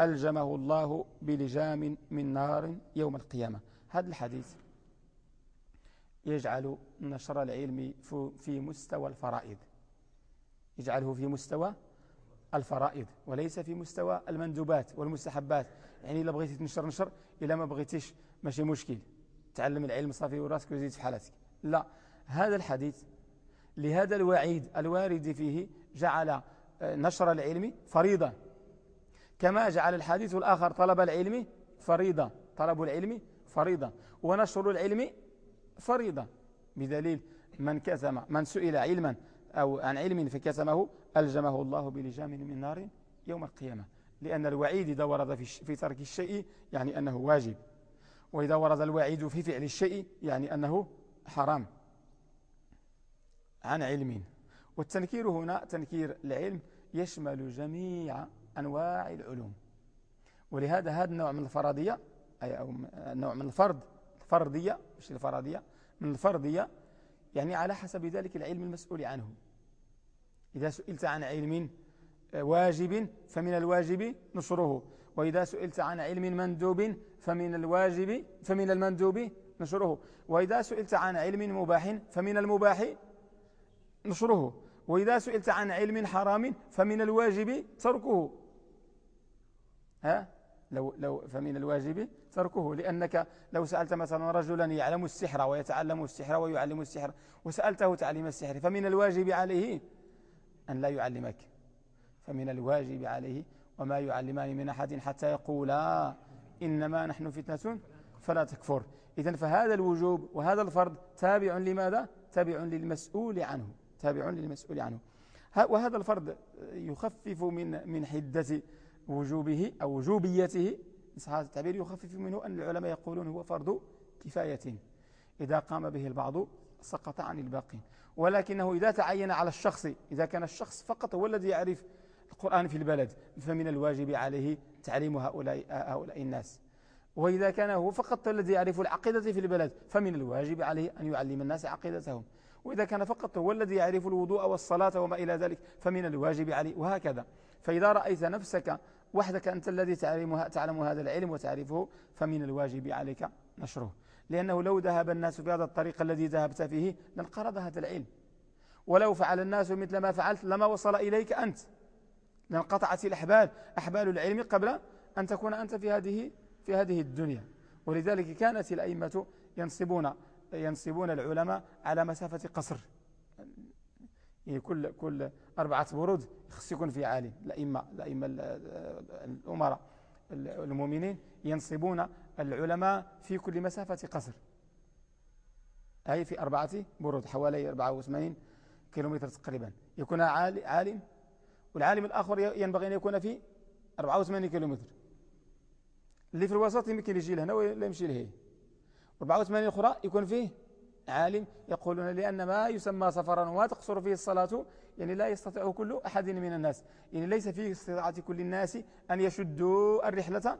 ألجمه الله بلجام من نار يوم القيامة. هذا الحديث يجعل نشر العلم في مستوى الفرائض. يجعله في مستوى الفرائض وليس في مستوى المندوبات والمستحبات. يعني إلا بغيتي تنشر نشر إلا ما بغيتيش ماشي مشكل. تعلم العلم صافي وراسك وزيد في حالتك. لا هذا الحديث لهذا الوعيد الوارد فيه جعل آه، نشر العلم فريضة. كما جعل الحديث الآخر طلب العلم فريضة. طلب العلم فريضة. ونشر العلم فريضة. بدليل من كتم من سئل علما أو عن علم فكتمه ألجمه الله بلجام من نار يوم القيامة. لأن الوعيد إذا ورد في ترك الشيء يعني أنه واجب. وإذا ورد الوعيد في فعل الشيء يعني أنه حرام. عن علم. والتنكير هنا تنكير العلم يشمل جميع أنواع العلوم. ولهذا هذا النوع من الفرضية أي أو نوع من الفرض الفرضية مش الفرضية من الفرضية يعني على حسب ذلك العلم المسؤول عنه. إذا سئلت عن علم واجب فمن الواجب نشره. وإذا سئلت عن علم مندوب فمن الواجب فمن المندوب نشره. وإذا سئلت عن علم مباح فمن المباح نشره. وإذا سئلت عن علم حرام فمن الواجب تركه. ها؟ لو لو فمن الواجب تركه. لأنك لو سألت مثلا رجلا يعلم السحر ويتعلم السحر ويعلم السحر وسألته تعليم السحر فمن الواجب عليه أن لا يعلمك. فمن الواجب عليه وما يعلمان من أحد حتى يقولا إنما نحن فتنة فلا تكفر. إذن فهذا الوجوب وهذا الفرض تابع لماذا؟ تابع للمسؤول عنه تابع للمسؤول عنه. وهذا الفرض يخفف من من حدة وجوبه أو وجوبيته. صح هذا التعبير يخفف منه أن العلماء يقولون هو فرض كفاية. إذا قام به البعض سقط عن الباقين ولكنه إذا تعين على الشخص إذا كان الشخص فقط هو الذي يعرف القرآن في البلد فمن الواجب عليه تعليم هؤلاء, هؤلاء الناس. وإذا كان هو فقط الذي يعرف العقيدة في البلد فمن الواجب عليه أن يعلم الناس عقيدتهم. وإذا كان فقط هو الذي يعرف الوضوء والصلاة وما إلى ذلك فمن الواجب عليه وهكذا. فإذا رأيت نفسك وحدك أنت الذي تعلم هذا العلم وتعرفه فمن الواجب عليك نشره. لأنه لو ذهب الناس في هذا الطريق الذي ذهبت فيه لانقرض هذا العلم. ولو فعل الناس مثل ما فعلت لما وصل إليك أنت. لانقطعت الأحبال أحبال العلم قبل أن تكون أنت في هذه في هذه الدنيا. ولذلك كانت الأئمة ينصبون ينصبون العلماء على مسافة قصر. يعني كل كل أربعة برود خص يكون في عالم. الأئمة الأئمة الأمراء المؤمنين ينصبون العلماء في كل مسافة قصر. أي في أربعة برود حوالي 84 كيلومتر تقريبا. يكون عالم والعالم الآخر ينبغي أن يكون في 84 كيلومتر. اللي في الوسط يمكن يجي لهنا ولا يمشي لهي. 84 أخرى يكون فيه عالم يقولون لأن ما يسمى سفرا وما تقصر فيه الصلاة يعني لا يستطيع كل أحد من الناس. يعني ليس في استطاعة كل الناس أن يشدوا الرحلة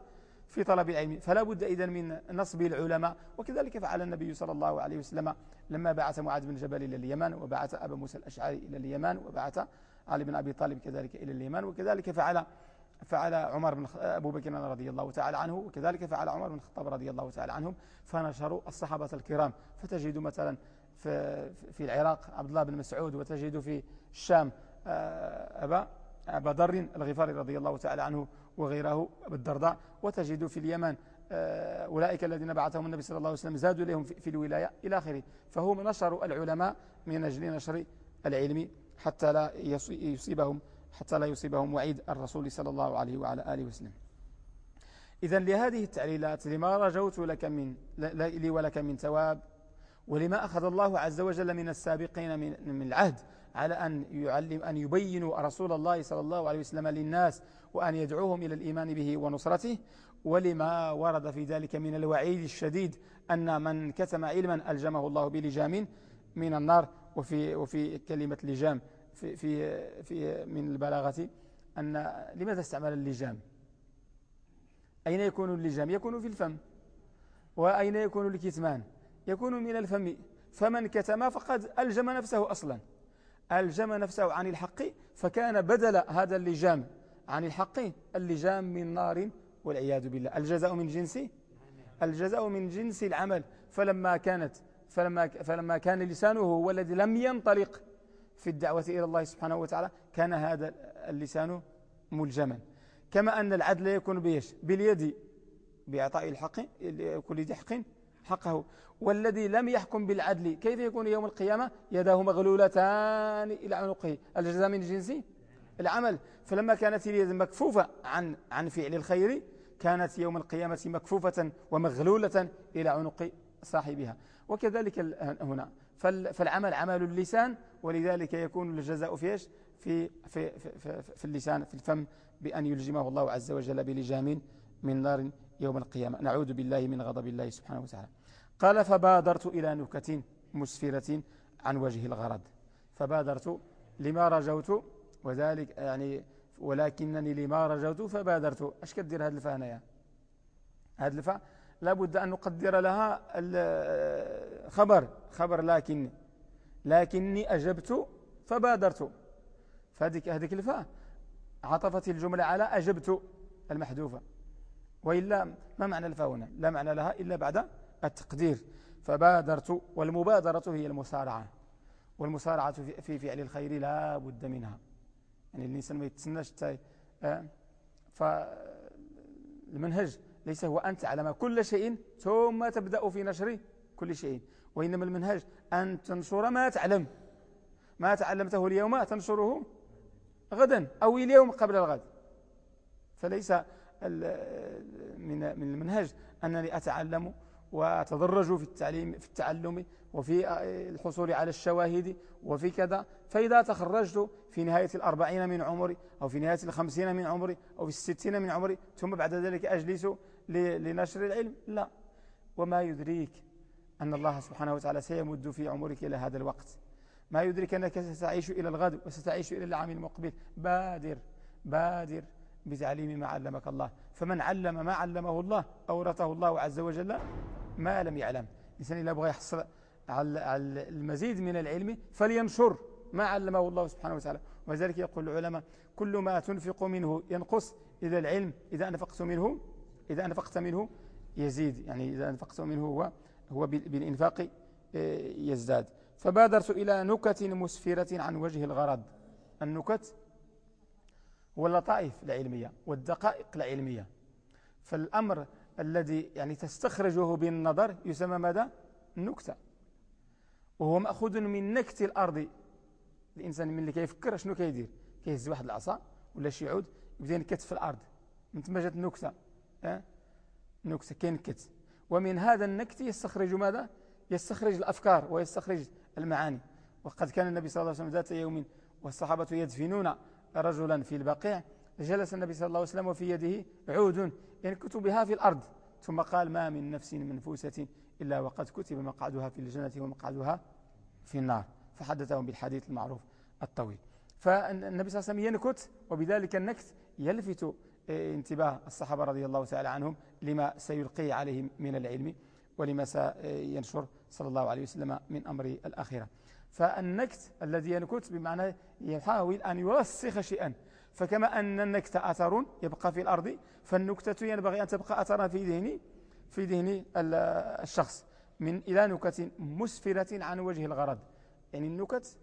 في طلب العلم. فلا بد إذا من نصب العلماء. وكذلك فعل النبي صلى الله عليه وسلم لما بعث معاذ بن جبل إلى اليمن وبعث أبا موسى الأشعري إلى اليمن وبعث علي بن أبي طالب كذلك إلى اليمن وكذلك فعل فعل عمر بن أبو بكر رضي الله تعالى عنه وكذلك فعل عمر بن الخطاب رضي الله تعالى عنهم فنشروا الصحابة الكرام. فتجد مثلا في, في العراق عبد الله بن مسعود وتجد في الشام آه، أبا أبا ذر الغفاري رضي الله تعالى عنه وغيره بالدرداء. وتجد في اليمن آه، أولئك الذين بعثهم النبي صلى الله عليه وسلم زادوا لهم في الولاية إلى آخره. فهم نشروا العلماء من أجل نشر العلم حتى لا يصيبهم حتى لا يصيبهم وعيد الرسول صلى الله عليه وعلى آله وسلم. إذا لهذه التعليلات لما رجوت لك من لي ولك من ثواب ولما أخذ الله عز وجل من السابقين من, من العهد على أن يعلم أن يبينوا رسول الله صلى الله عليه وسلم للناس وأن يدعوهم إلى الإيمان به ونصرته ولما ورد في ذلك من الوعيد الشديد أن من كتم علما ألجمه الله بلجام من النار وفي, وفي كلمة لجام في, في, في من البلاغة أن لماذا استعمل اللجام؟ أين يكون اللجام؟ يكون في الفم. وأين يكون الكتمان؟ يكون من الفم. فمن كتم فقد ألجم نفسه أصلا. ألجم نفسه عن الحق فكان بدل هذا اللجام عن الحق اللجام من نار والعياذ بالله. الجزاء من جنس الجزاء من جنس العمل. فلما كانت فلما, فلما كان لسانه هو الذي لم ينطلق في الدعوة إلى الله سبحانه وتعالى كان هذا اللسان ملجما. كما أن العدل يكون بيش باليد بإعطاء الحق كل ذي حق حقه. والذي لم يحكم بالعدل كيف يكون يوم القيامة؟ يداه مغلولتان إلى عنقه. الجزاء من جنس العمل. فلما كانت اليد مكفوفة عن عن فعل الخير كانت يوم القيامة مكفوفة ومغلولة إلى عنق صاحبها. وكذلك هنا. فالعمل عمل اللسان ولذلك يكون الجزاء في إيش؟ في, في, في, في, اللسان في الفم بأن يلجمه الله عز وجل بلجام من نار يوم القيامة. نعوذ بالله من غضب الله سبحانه وتعالى. قال فبادرت إلى نكة مسفرة عن وجه الغرض. فبادرت لما رجوت وذلك يعني ولكنني لما رجوت فبادرت. اش كدير هذه الفا هنايا؟ هذه الفا لابد أن نقدر لها خبر خبر لكن لكني أجبت فبادرت. فهذيك هذيك الفاء. عطفت الجملة على أجبت المحذوفة. وإلا ما معنى الفاء هنا؟ لا معنى لها إلا بعد التقدير. فبادرت والمبادرة هي المسارعة. والمسارعة في فعل الخير لا بد منها. يعني الإنسان ما يتسناش آه، فالمنهج ليس هو أن تعلم كل شيء ثم تبدأ في نشر كل شيء. وإنما المنهج أن تنشر ما تعلم. ما تعلمته اليوم تنشره غدا أو اليوم قبل الغد. فليس من من المنهج أنني أتعلم وأتدرج في التعليم في التعلم وفي الحصول على الشواهد وفي كذا. فإذا تخرجت في نهاية الأربعين من عمري أو في نهاية الخمسين من عمري أو في الستين من عمري ثم بعد ذلك أجلس لنشر العلم؟ لا. وما يدريك أن الله سبحانه وتعالى سيمد في عمرك إلى هذا الوقت. ما يدرك أنك ستعيش إلى الغد وستعيش إلى العام المقبل. بادر بادر بتعليم ما علمك الله. فمن علم ما علمه الله أورثه الله عز وجل ما لم يعلم. الإنسان إذا بغى يحصل على المزيد من العلم فلينشر ما علمه الله سبحانه وتعالى. وذلك يقول العلماء كل ما تنفق منه ينقص إذا العلم. إذا أنفقت منه إذا أنفقت منه يزيد يعني إذا أنفقت منه هو, هو بالإنفاق آه، يزداد. فبادرت إلى نكت مسفرة عن وجه الغرض. النكت هو اللطائف العلمية والدقائق العلمية. فالأمر الذي يعني تستخرجه بالنظر يسمى ماذا؟ النكتة وهو مأخوذ من نكت الأرض. الإنسان من اللي كيفكر شنو كيدير؟ كيهز واحد العصا ولا شي عود يبدأ ينكت في الأرض. من ثم جات النكتة؟ نكتة كينكت ومن هذا النكت يستخرج ماذا؟ يستخرج الأفكار ويستخرج المعاني. وقد كان النبي صلى الله عليه وسلم ذات يوم والصحابة يدفنون رجلا في البقيع. جلس النبي صلى الله عليه وسلم وفي يده عود ينكت بها في الأرض. ثم قال ما من نفس منفوسة إلا وقد كتب مقعدها في الجنة ومقعدها في النار. فحدثهم بالحديث المعروف الطويل. فالنبي صلى الله عليه وسلم ينكت وبذلك النكت يلفت انتباه الصحابة رضي الله تعالى عنهم لما سيلقي عليهم من العلم ولما سينشر صلى الله عليه وسلم من أمر الآخرة فالنكت الذي ينكت بمعنى يحاول أن يرسخ شيئا. فكما أن النكت أثر يبقى في الأرض فالنكتة ينبغي أن تبقى أثرا في ذهن في ذهن الشخص من إلى نكت مسفرة عن وجه الغرض. يعني النكت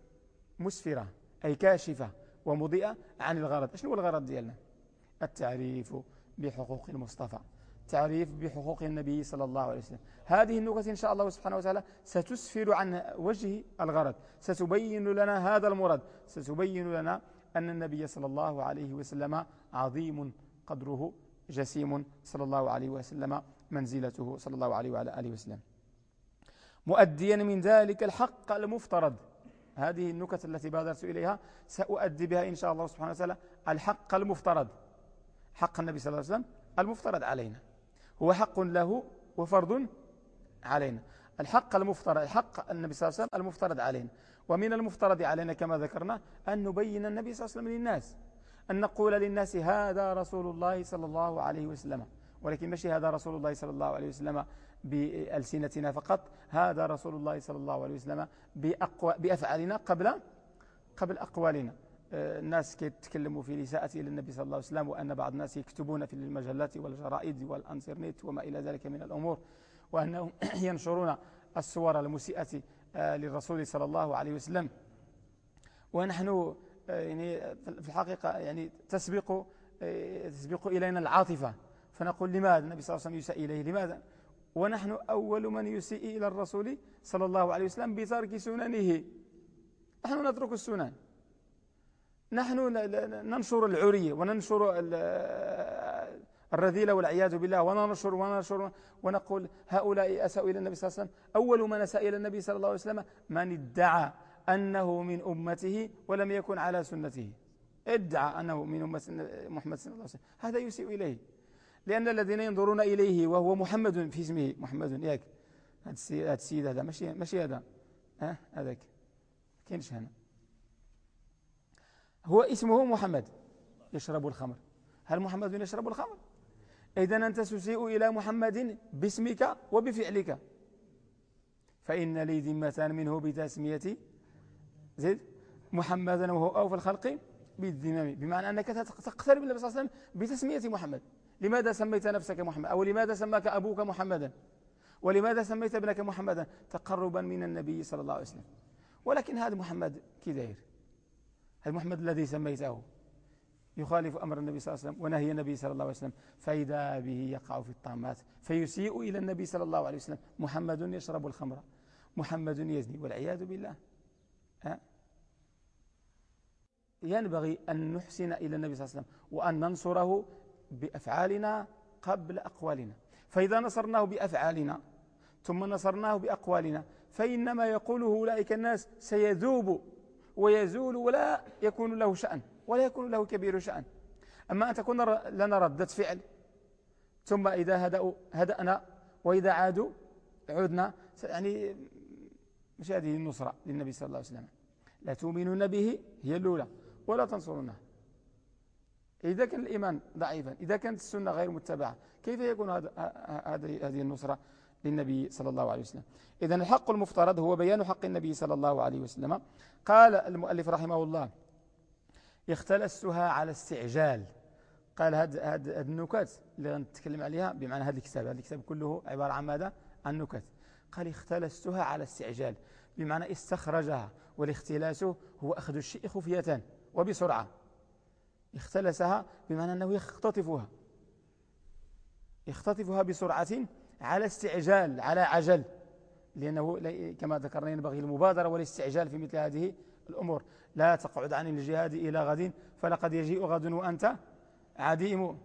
مسفرة أي كاشفة ومضيئة عن الغرض. شنو هو الغرض ديالنا؟ التعريف بحقوق المصطفى تعريف بحقوق النبي صلى الله عليه وسلم. هذه النكت إن شاء الله سبحانه وتعالى ستسفر عن وجه الغرض ستبين لنا هذا المراد ستبين لنا أن النبي صلى الله عليه وسلم عظيم قدره جسيم صلى الله عليه وسلم منزلته صلى الله عليه وعلى آله وسلم. مؤديا من ذلك الحق المفترض. هذه النكت التي بادرت إليها سأؤدي بها إن شاء الله سبحانه وتعالى الحق المفترض. حق النبي صلى الله عليه وسلم المفترض علينا. هو حق له وفرض علينا. الحق المفترض الحق النبي صلى الله عليه وسلم المفترض علينا. ومن المفترض علينا كما ذكرنا أن نبين النبي صلى الله عليه وسلم للناس أن نقول للناس هذا رسول الله صلى الله عليه وسلم. ولكن ماشي هذا رسول الله صلى الله عليه وسلم بألسنتنا فقط هذا رسول الله صلى الله عليه وسلم بأفعالنا قبل قبل أقوالنا. الناس كيتكلموا في الإساءة إلى النبي صلى الله عليه وسلم وأن بعض الناس يكتبون في المجلات والجرائد والأنترنت وما إلى ذلك من الأمور وأنهم (clears throat) ينشرون الصور المسيئة آه، للرسول صلى الله عليه وسلم. ونحن آه، يعني في الحقيقة يعني تسبق تسبق إلينا العاطفة. فنقول لماذا النبي صلى الله عليه وسلم يساء إليه؟ لماذا؟ ونحن أول من يسيء إلى الرسول صلى الله عليه وسلم بترك سننه. نحن نترك السنن. نحن ننشر العري وننشر الرذيلة والعياذ بالله وننشر وننشر ونقول هؤلاء أسأوا إلى النبي صلى الله عليه وسلم. أول من أساء إلى النبي صلى الله عليه وسلم من ادعى أنه من أمته ولم يكن على سنته. ادعى أنه من أمة محمد صلى الله عليه وسلم. هذا يسيء إليه. لأن الذين ينظرون إليه وهو محمد في اسمه. محمد ياك. هذا السيد هذا. ماشي ماشي هذا. ها؟ هذاك. كاينش هنا. هو اسمه محمد يشرب الخمر. هل محمد يشرب الخمر؟ إذا أنت تسيء إلى محمد باسمك وبفعلك. فإن لي ذمة منه بتسمية زيد محمدا وهو أوفى الخلق بالذمم. بمعنى أنك تقترب النبي صلى الله عليه وسلم بتسمية محمد. لماذا سميت نفسك محمد؟ أو لماذا سماك أبوك محمدا؟ ولماذا سميت ابنك محمدا؟ تقربا من النبي صلى الله عليه وسلم. ولكن هذا محمد كي داير هذا محمد الذي سميته. يخالف أمر النبي صلى الله عليه وسلم ونهي النبي صلى الله عليه وسلم. فإذا به يقع في الطامات فيسيء إلى النبي صلى الله عليه وسلم. محمد يشرب الخمر. محمد يزني والعياذ بالله. ينبغي أن نحسن إلى النبي صلى الله عليه وسلم وأن ننصره بأفعالنا قبل أقوالنا. فإذا نصرناه بأفعالنا ثم نصرناه بأقوالنا فإنما يقوله أولئك الناس سيذوب ويزول ولا يكون له شأن ولا يكون له كبير شأن. أما أن تكون لنا ردة فعل. ثم إذا هدأوا هدأنا وإذا عادوا عدنا. يعني مش هذه النصرة للنبي صلى الله عليه وسلم. لا تؤمنون به هي الأولى ولا تنصرونه. إذا كان الإيمان ضعيفا إذا كانت السنة غير متبعة كيف يكون هذه النصرة للنبي صلى الله عليه وسلم؟ إذا الحق المفترض هو بيان حق النبي صلى الله عليه وسلم. قال المؤلف رحمه الله اختلستها على استعجال. قال هذه النكات اللي غنتكلم عليها بمعنى هذا الكتاب. هذا الكتاب كله عبارة عن ماذا؟ عن نكت. قال اختلستها على استعجال بمعنى استخرجها والاختلاس هو أخذ الشيء خفية وبسرعة. اختلسها بمعنى أنه يختطفها. يختطفها بسرعة على استعجال على عجل. لأنه كما ذكرنا ينبغي المبادرة والاستعجال في مثل هذه الأمور. لا تقعد عن الجهاد إلى غد فلقد يجيء غد وأنت عديم.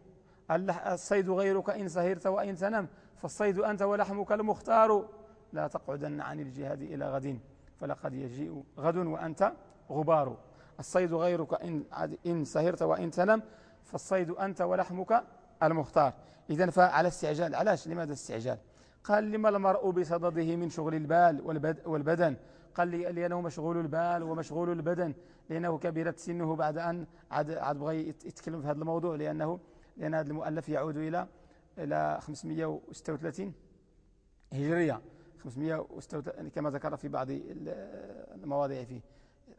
الصيد غيرك إن سهرت وإن تنم فالصيد أنت ولحمك المختار. لا تقعدن عن الجهاد إلى غد فلقد يجيء غد وأنت غبار. الصيد غيرك إن, إن سهرت وإن تنم فالصيد أنت ولحمك المختار. إذا فعلى استعجال. علاش؟ لماذا استعجال؟ قال لما المرء بصدده من شغل البال والبدن؟ قال لي لأنه مشغول البال ومشغول البدن لأنه كبرت سنه بعد أن عاد, عاد بغى يتكلم في هذا الموضوع لأنه لأن هذا المؤلف يعود إلى إلى 536 هجرية. 536 كما ذكر في بعض المواضيع فيه.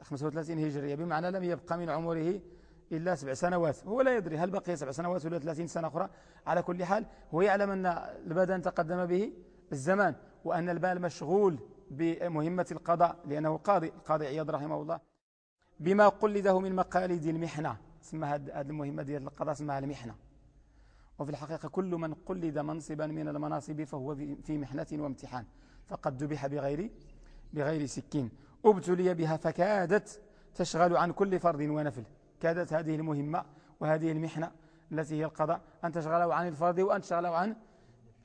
35 هجرية بمعنى لم يبقى من عمره إلا سبع سنوات هو لا يدري هل بقي سبع سنوات ولا 30 سنة أخرى. على كل حال هو يعلم أن البدن تقدم به الزمان وأن البال مشغول بمهمة القضاء لأنه قاضي القاضي عياض رحمه الله بما قلده من مقاليد المحنة. اسمها هذه المهمة ديال القضاء اسمها المحنة. وفي الحقيقة كل من قلد منصبا من المناصب فهو في محنة وامتحان. فقد ذبح بغير بغير سكين. أبتلي بها فكادت تشغل عن كل فرض ونفل. كادت هذه المهمة وهذه المحنة التي هي القضاء أن تشغله عن الفرض وأن تشغله عن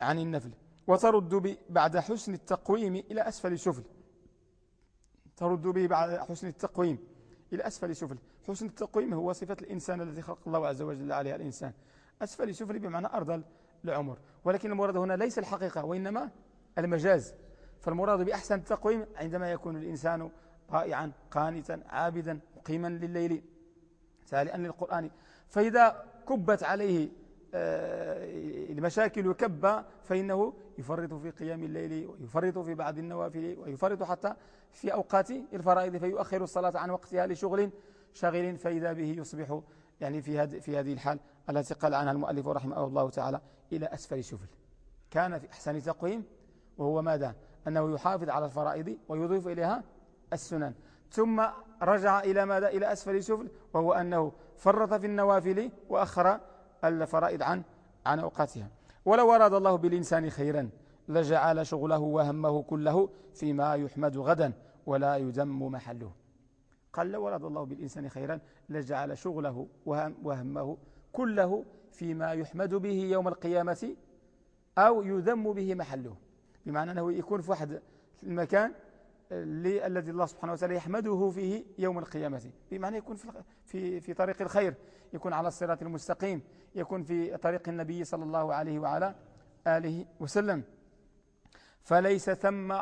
عن النفل. وترد بعد حسن التقويم إلى أسفل سفل. ترد به بعد حسن التقويم إلى أسفل سفل. حسن التقويم هو صفة الإنسان الذي خلق الله عز وجل عليها الإنسان. أسفل سفل بمعنى أرض العمر. ولكن المراد هنا ليس الحقيقة وإنما المجاز. فالمراد بأحسن التقويم عندما يكون الإنسان طائعا قانتا عابدا مقيما لليل. سالئا للقرآن فإذا كبت عليه آه، المشاكل كبة فإنه يفرط في قيام الليل ويفرط في بعض النوافل ويفرط حتى في أوقات الفرائض فيؤخر الصلاة عن وقتها لشغل شاغل فإذا به يصبح يعني في هذه في هذه الحال. التي قال عنها المؤلف رحمه الله تعالى إلى أسفل سفل. كان في أحسن تقويم وهو ماذا؟ أنه يحافظ على الفرائض ويضيف إليها السنن. ثم رجع إلى ماذا؟ إلى أسفل سفل وهو أنه فرط في النوافل وأخر الفرائض عن عن أوقاتها. ولو أراد الله بالإنسان خيرا لجعل شغله وهمه كله فيما يحمد غدا ولا يذم محله. قال لو أراد الله بالإنسان خيرا لجعل شغله وهمه كله فيما يحمد به يوم القيامة أو يذم به محله. بمعنى أنه يكون في واحد المكان الذي الله سبحانه وتعالى يحمده فيه يوم القيامة. بمعنى يكون في, في طريق الخير يكون على الصراط المستقيم يكون في طريق النبي صلى الله عليه وعلى آله وسلم. فليس ثم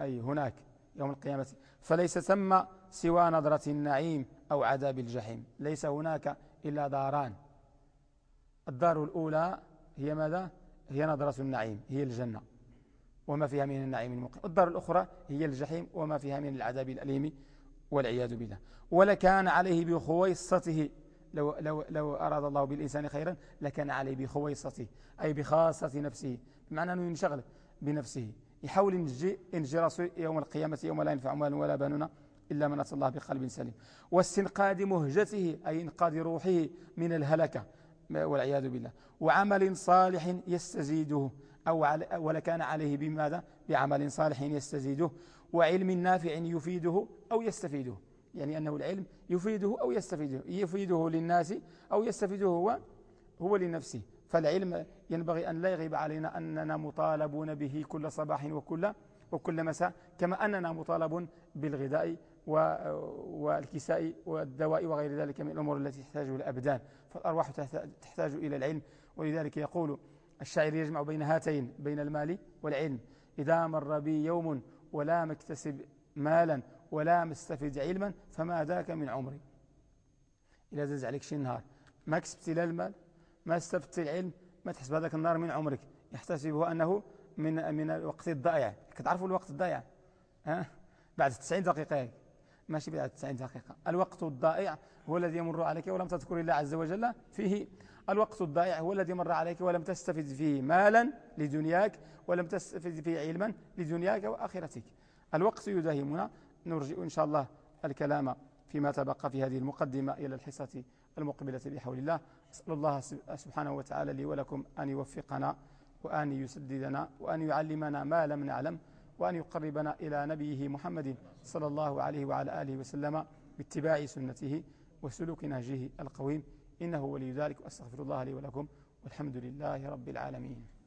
أي هناك يوم القيامة فليس ثم سوى نظرة النعيم أو عذاب الجحيم. ليس هناك إلا داران. الدار الأولى هي ماذا؟ هي نظرة النعيم هي الجنة. وما فيها من النعيم المقيم. الدار الأخرى هي الجحيم وما فيها من العذاب الأليم والعياذ بالله. ولكان عليه بخويصته لو, لو, لو أراد الله بالإنسان خيرا لكان عليه بخويصته أي بخاصة نفسه. بمعنى أنه ينشغل بنفسه يحاول رسول يوم القيامة يوم لا ينفع مال ولا بنون إلا من أتى الله بقلب سليم. واستنقاذ مهجته أي انقاذ روحه من الهلكة والعياذ بالله. وعمل صالح يستزيده أو ولكان عليه بماذا؟ بعمل صالح يستزيده وعلم نافع يفيده أو يستفيده. يعني أنه العلم يفيده أو يستفيده يفيده للناس أو يستفيده هو هو لنفسه. فالعلم ينبغي أن لا يغيب علينا أننا مطالبون به كل صباح وكل وكل مساء كما أننا مطالب بالغذاء والكساء والدواء وغير ذلك من الأمور التي تحتاجه الأبدان. فالأرواح تحتاج إلى العلم ولذلك يقول الشاعر يجمع بين هاتين بين المال والعلم. إذا مر بي يوم ولا مكتسب مالا ولا مستفد علما فما ذاك من عمري. إذا زاز عليك شي نهار. ما كسبت لا المال ما استفدت العلم ما تحسب هذاك النهار من عمرك. يحتسبه أنه من من الوقت الضائع. كتعرفوا الوقت الضائع؟ ها؟ بعد 90 دقيقة. ماشي بعد 90 دقيقة. الوقت الضائع هو الذي يمر عليك ولم تذكر الله عز وجل. فيه الوقت الضائع هو الذي مر عليك ولم تستفد فيه مالا لدنياك ولم تستفد فيه علما لدنياك وآخرتك. الوقت يداهمنا. نرجئ إن شاء الله الكلام فيما تبقى في هذه المقدمة إلى الحصة المقبلة بحول الله. أسأل الله سبحانه وتعالى لي ولكم أن يوفقنا وأن يسددنا وأن يعلمنا ما لم نعلم وأن يقربنا إلى نبيه محمد صلى الله عليه وعلى آله وسلم باتباع سنته وسلوك نهجه القويم. إنه ولي ذلك وأستغفر الله لي ولكم والحمد لله رب العالمين.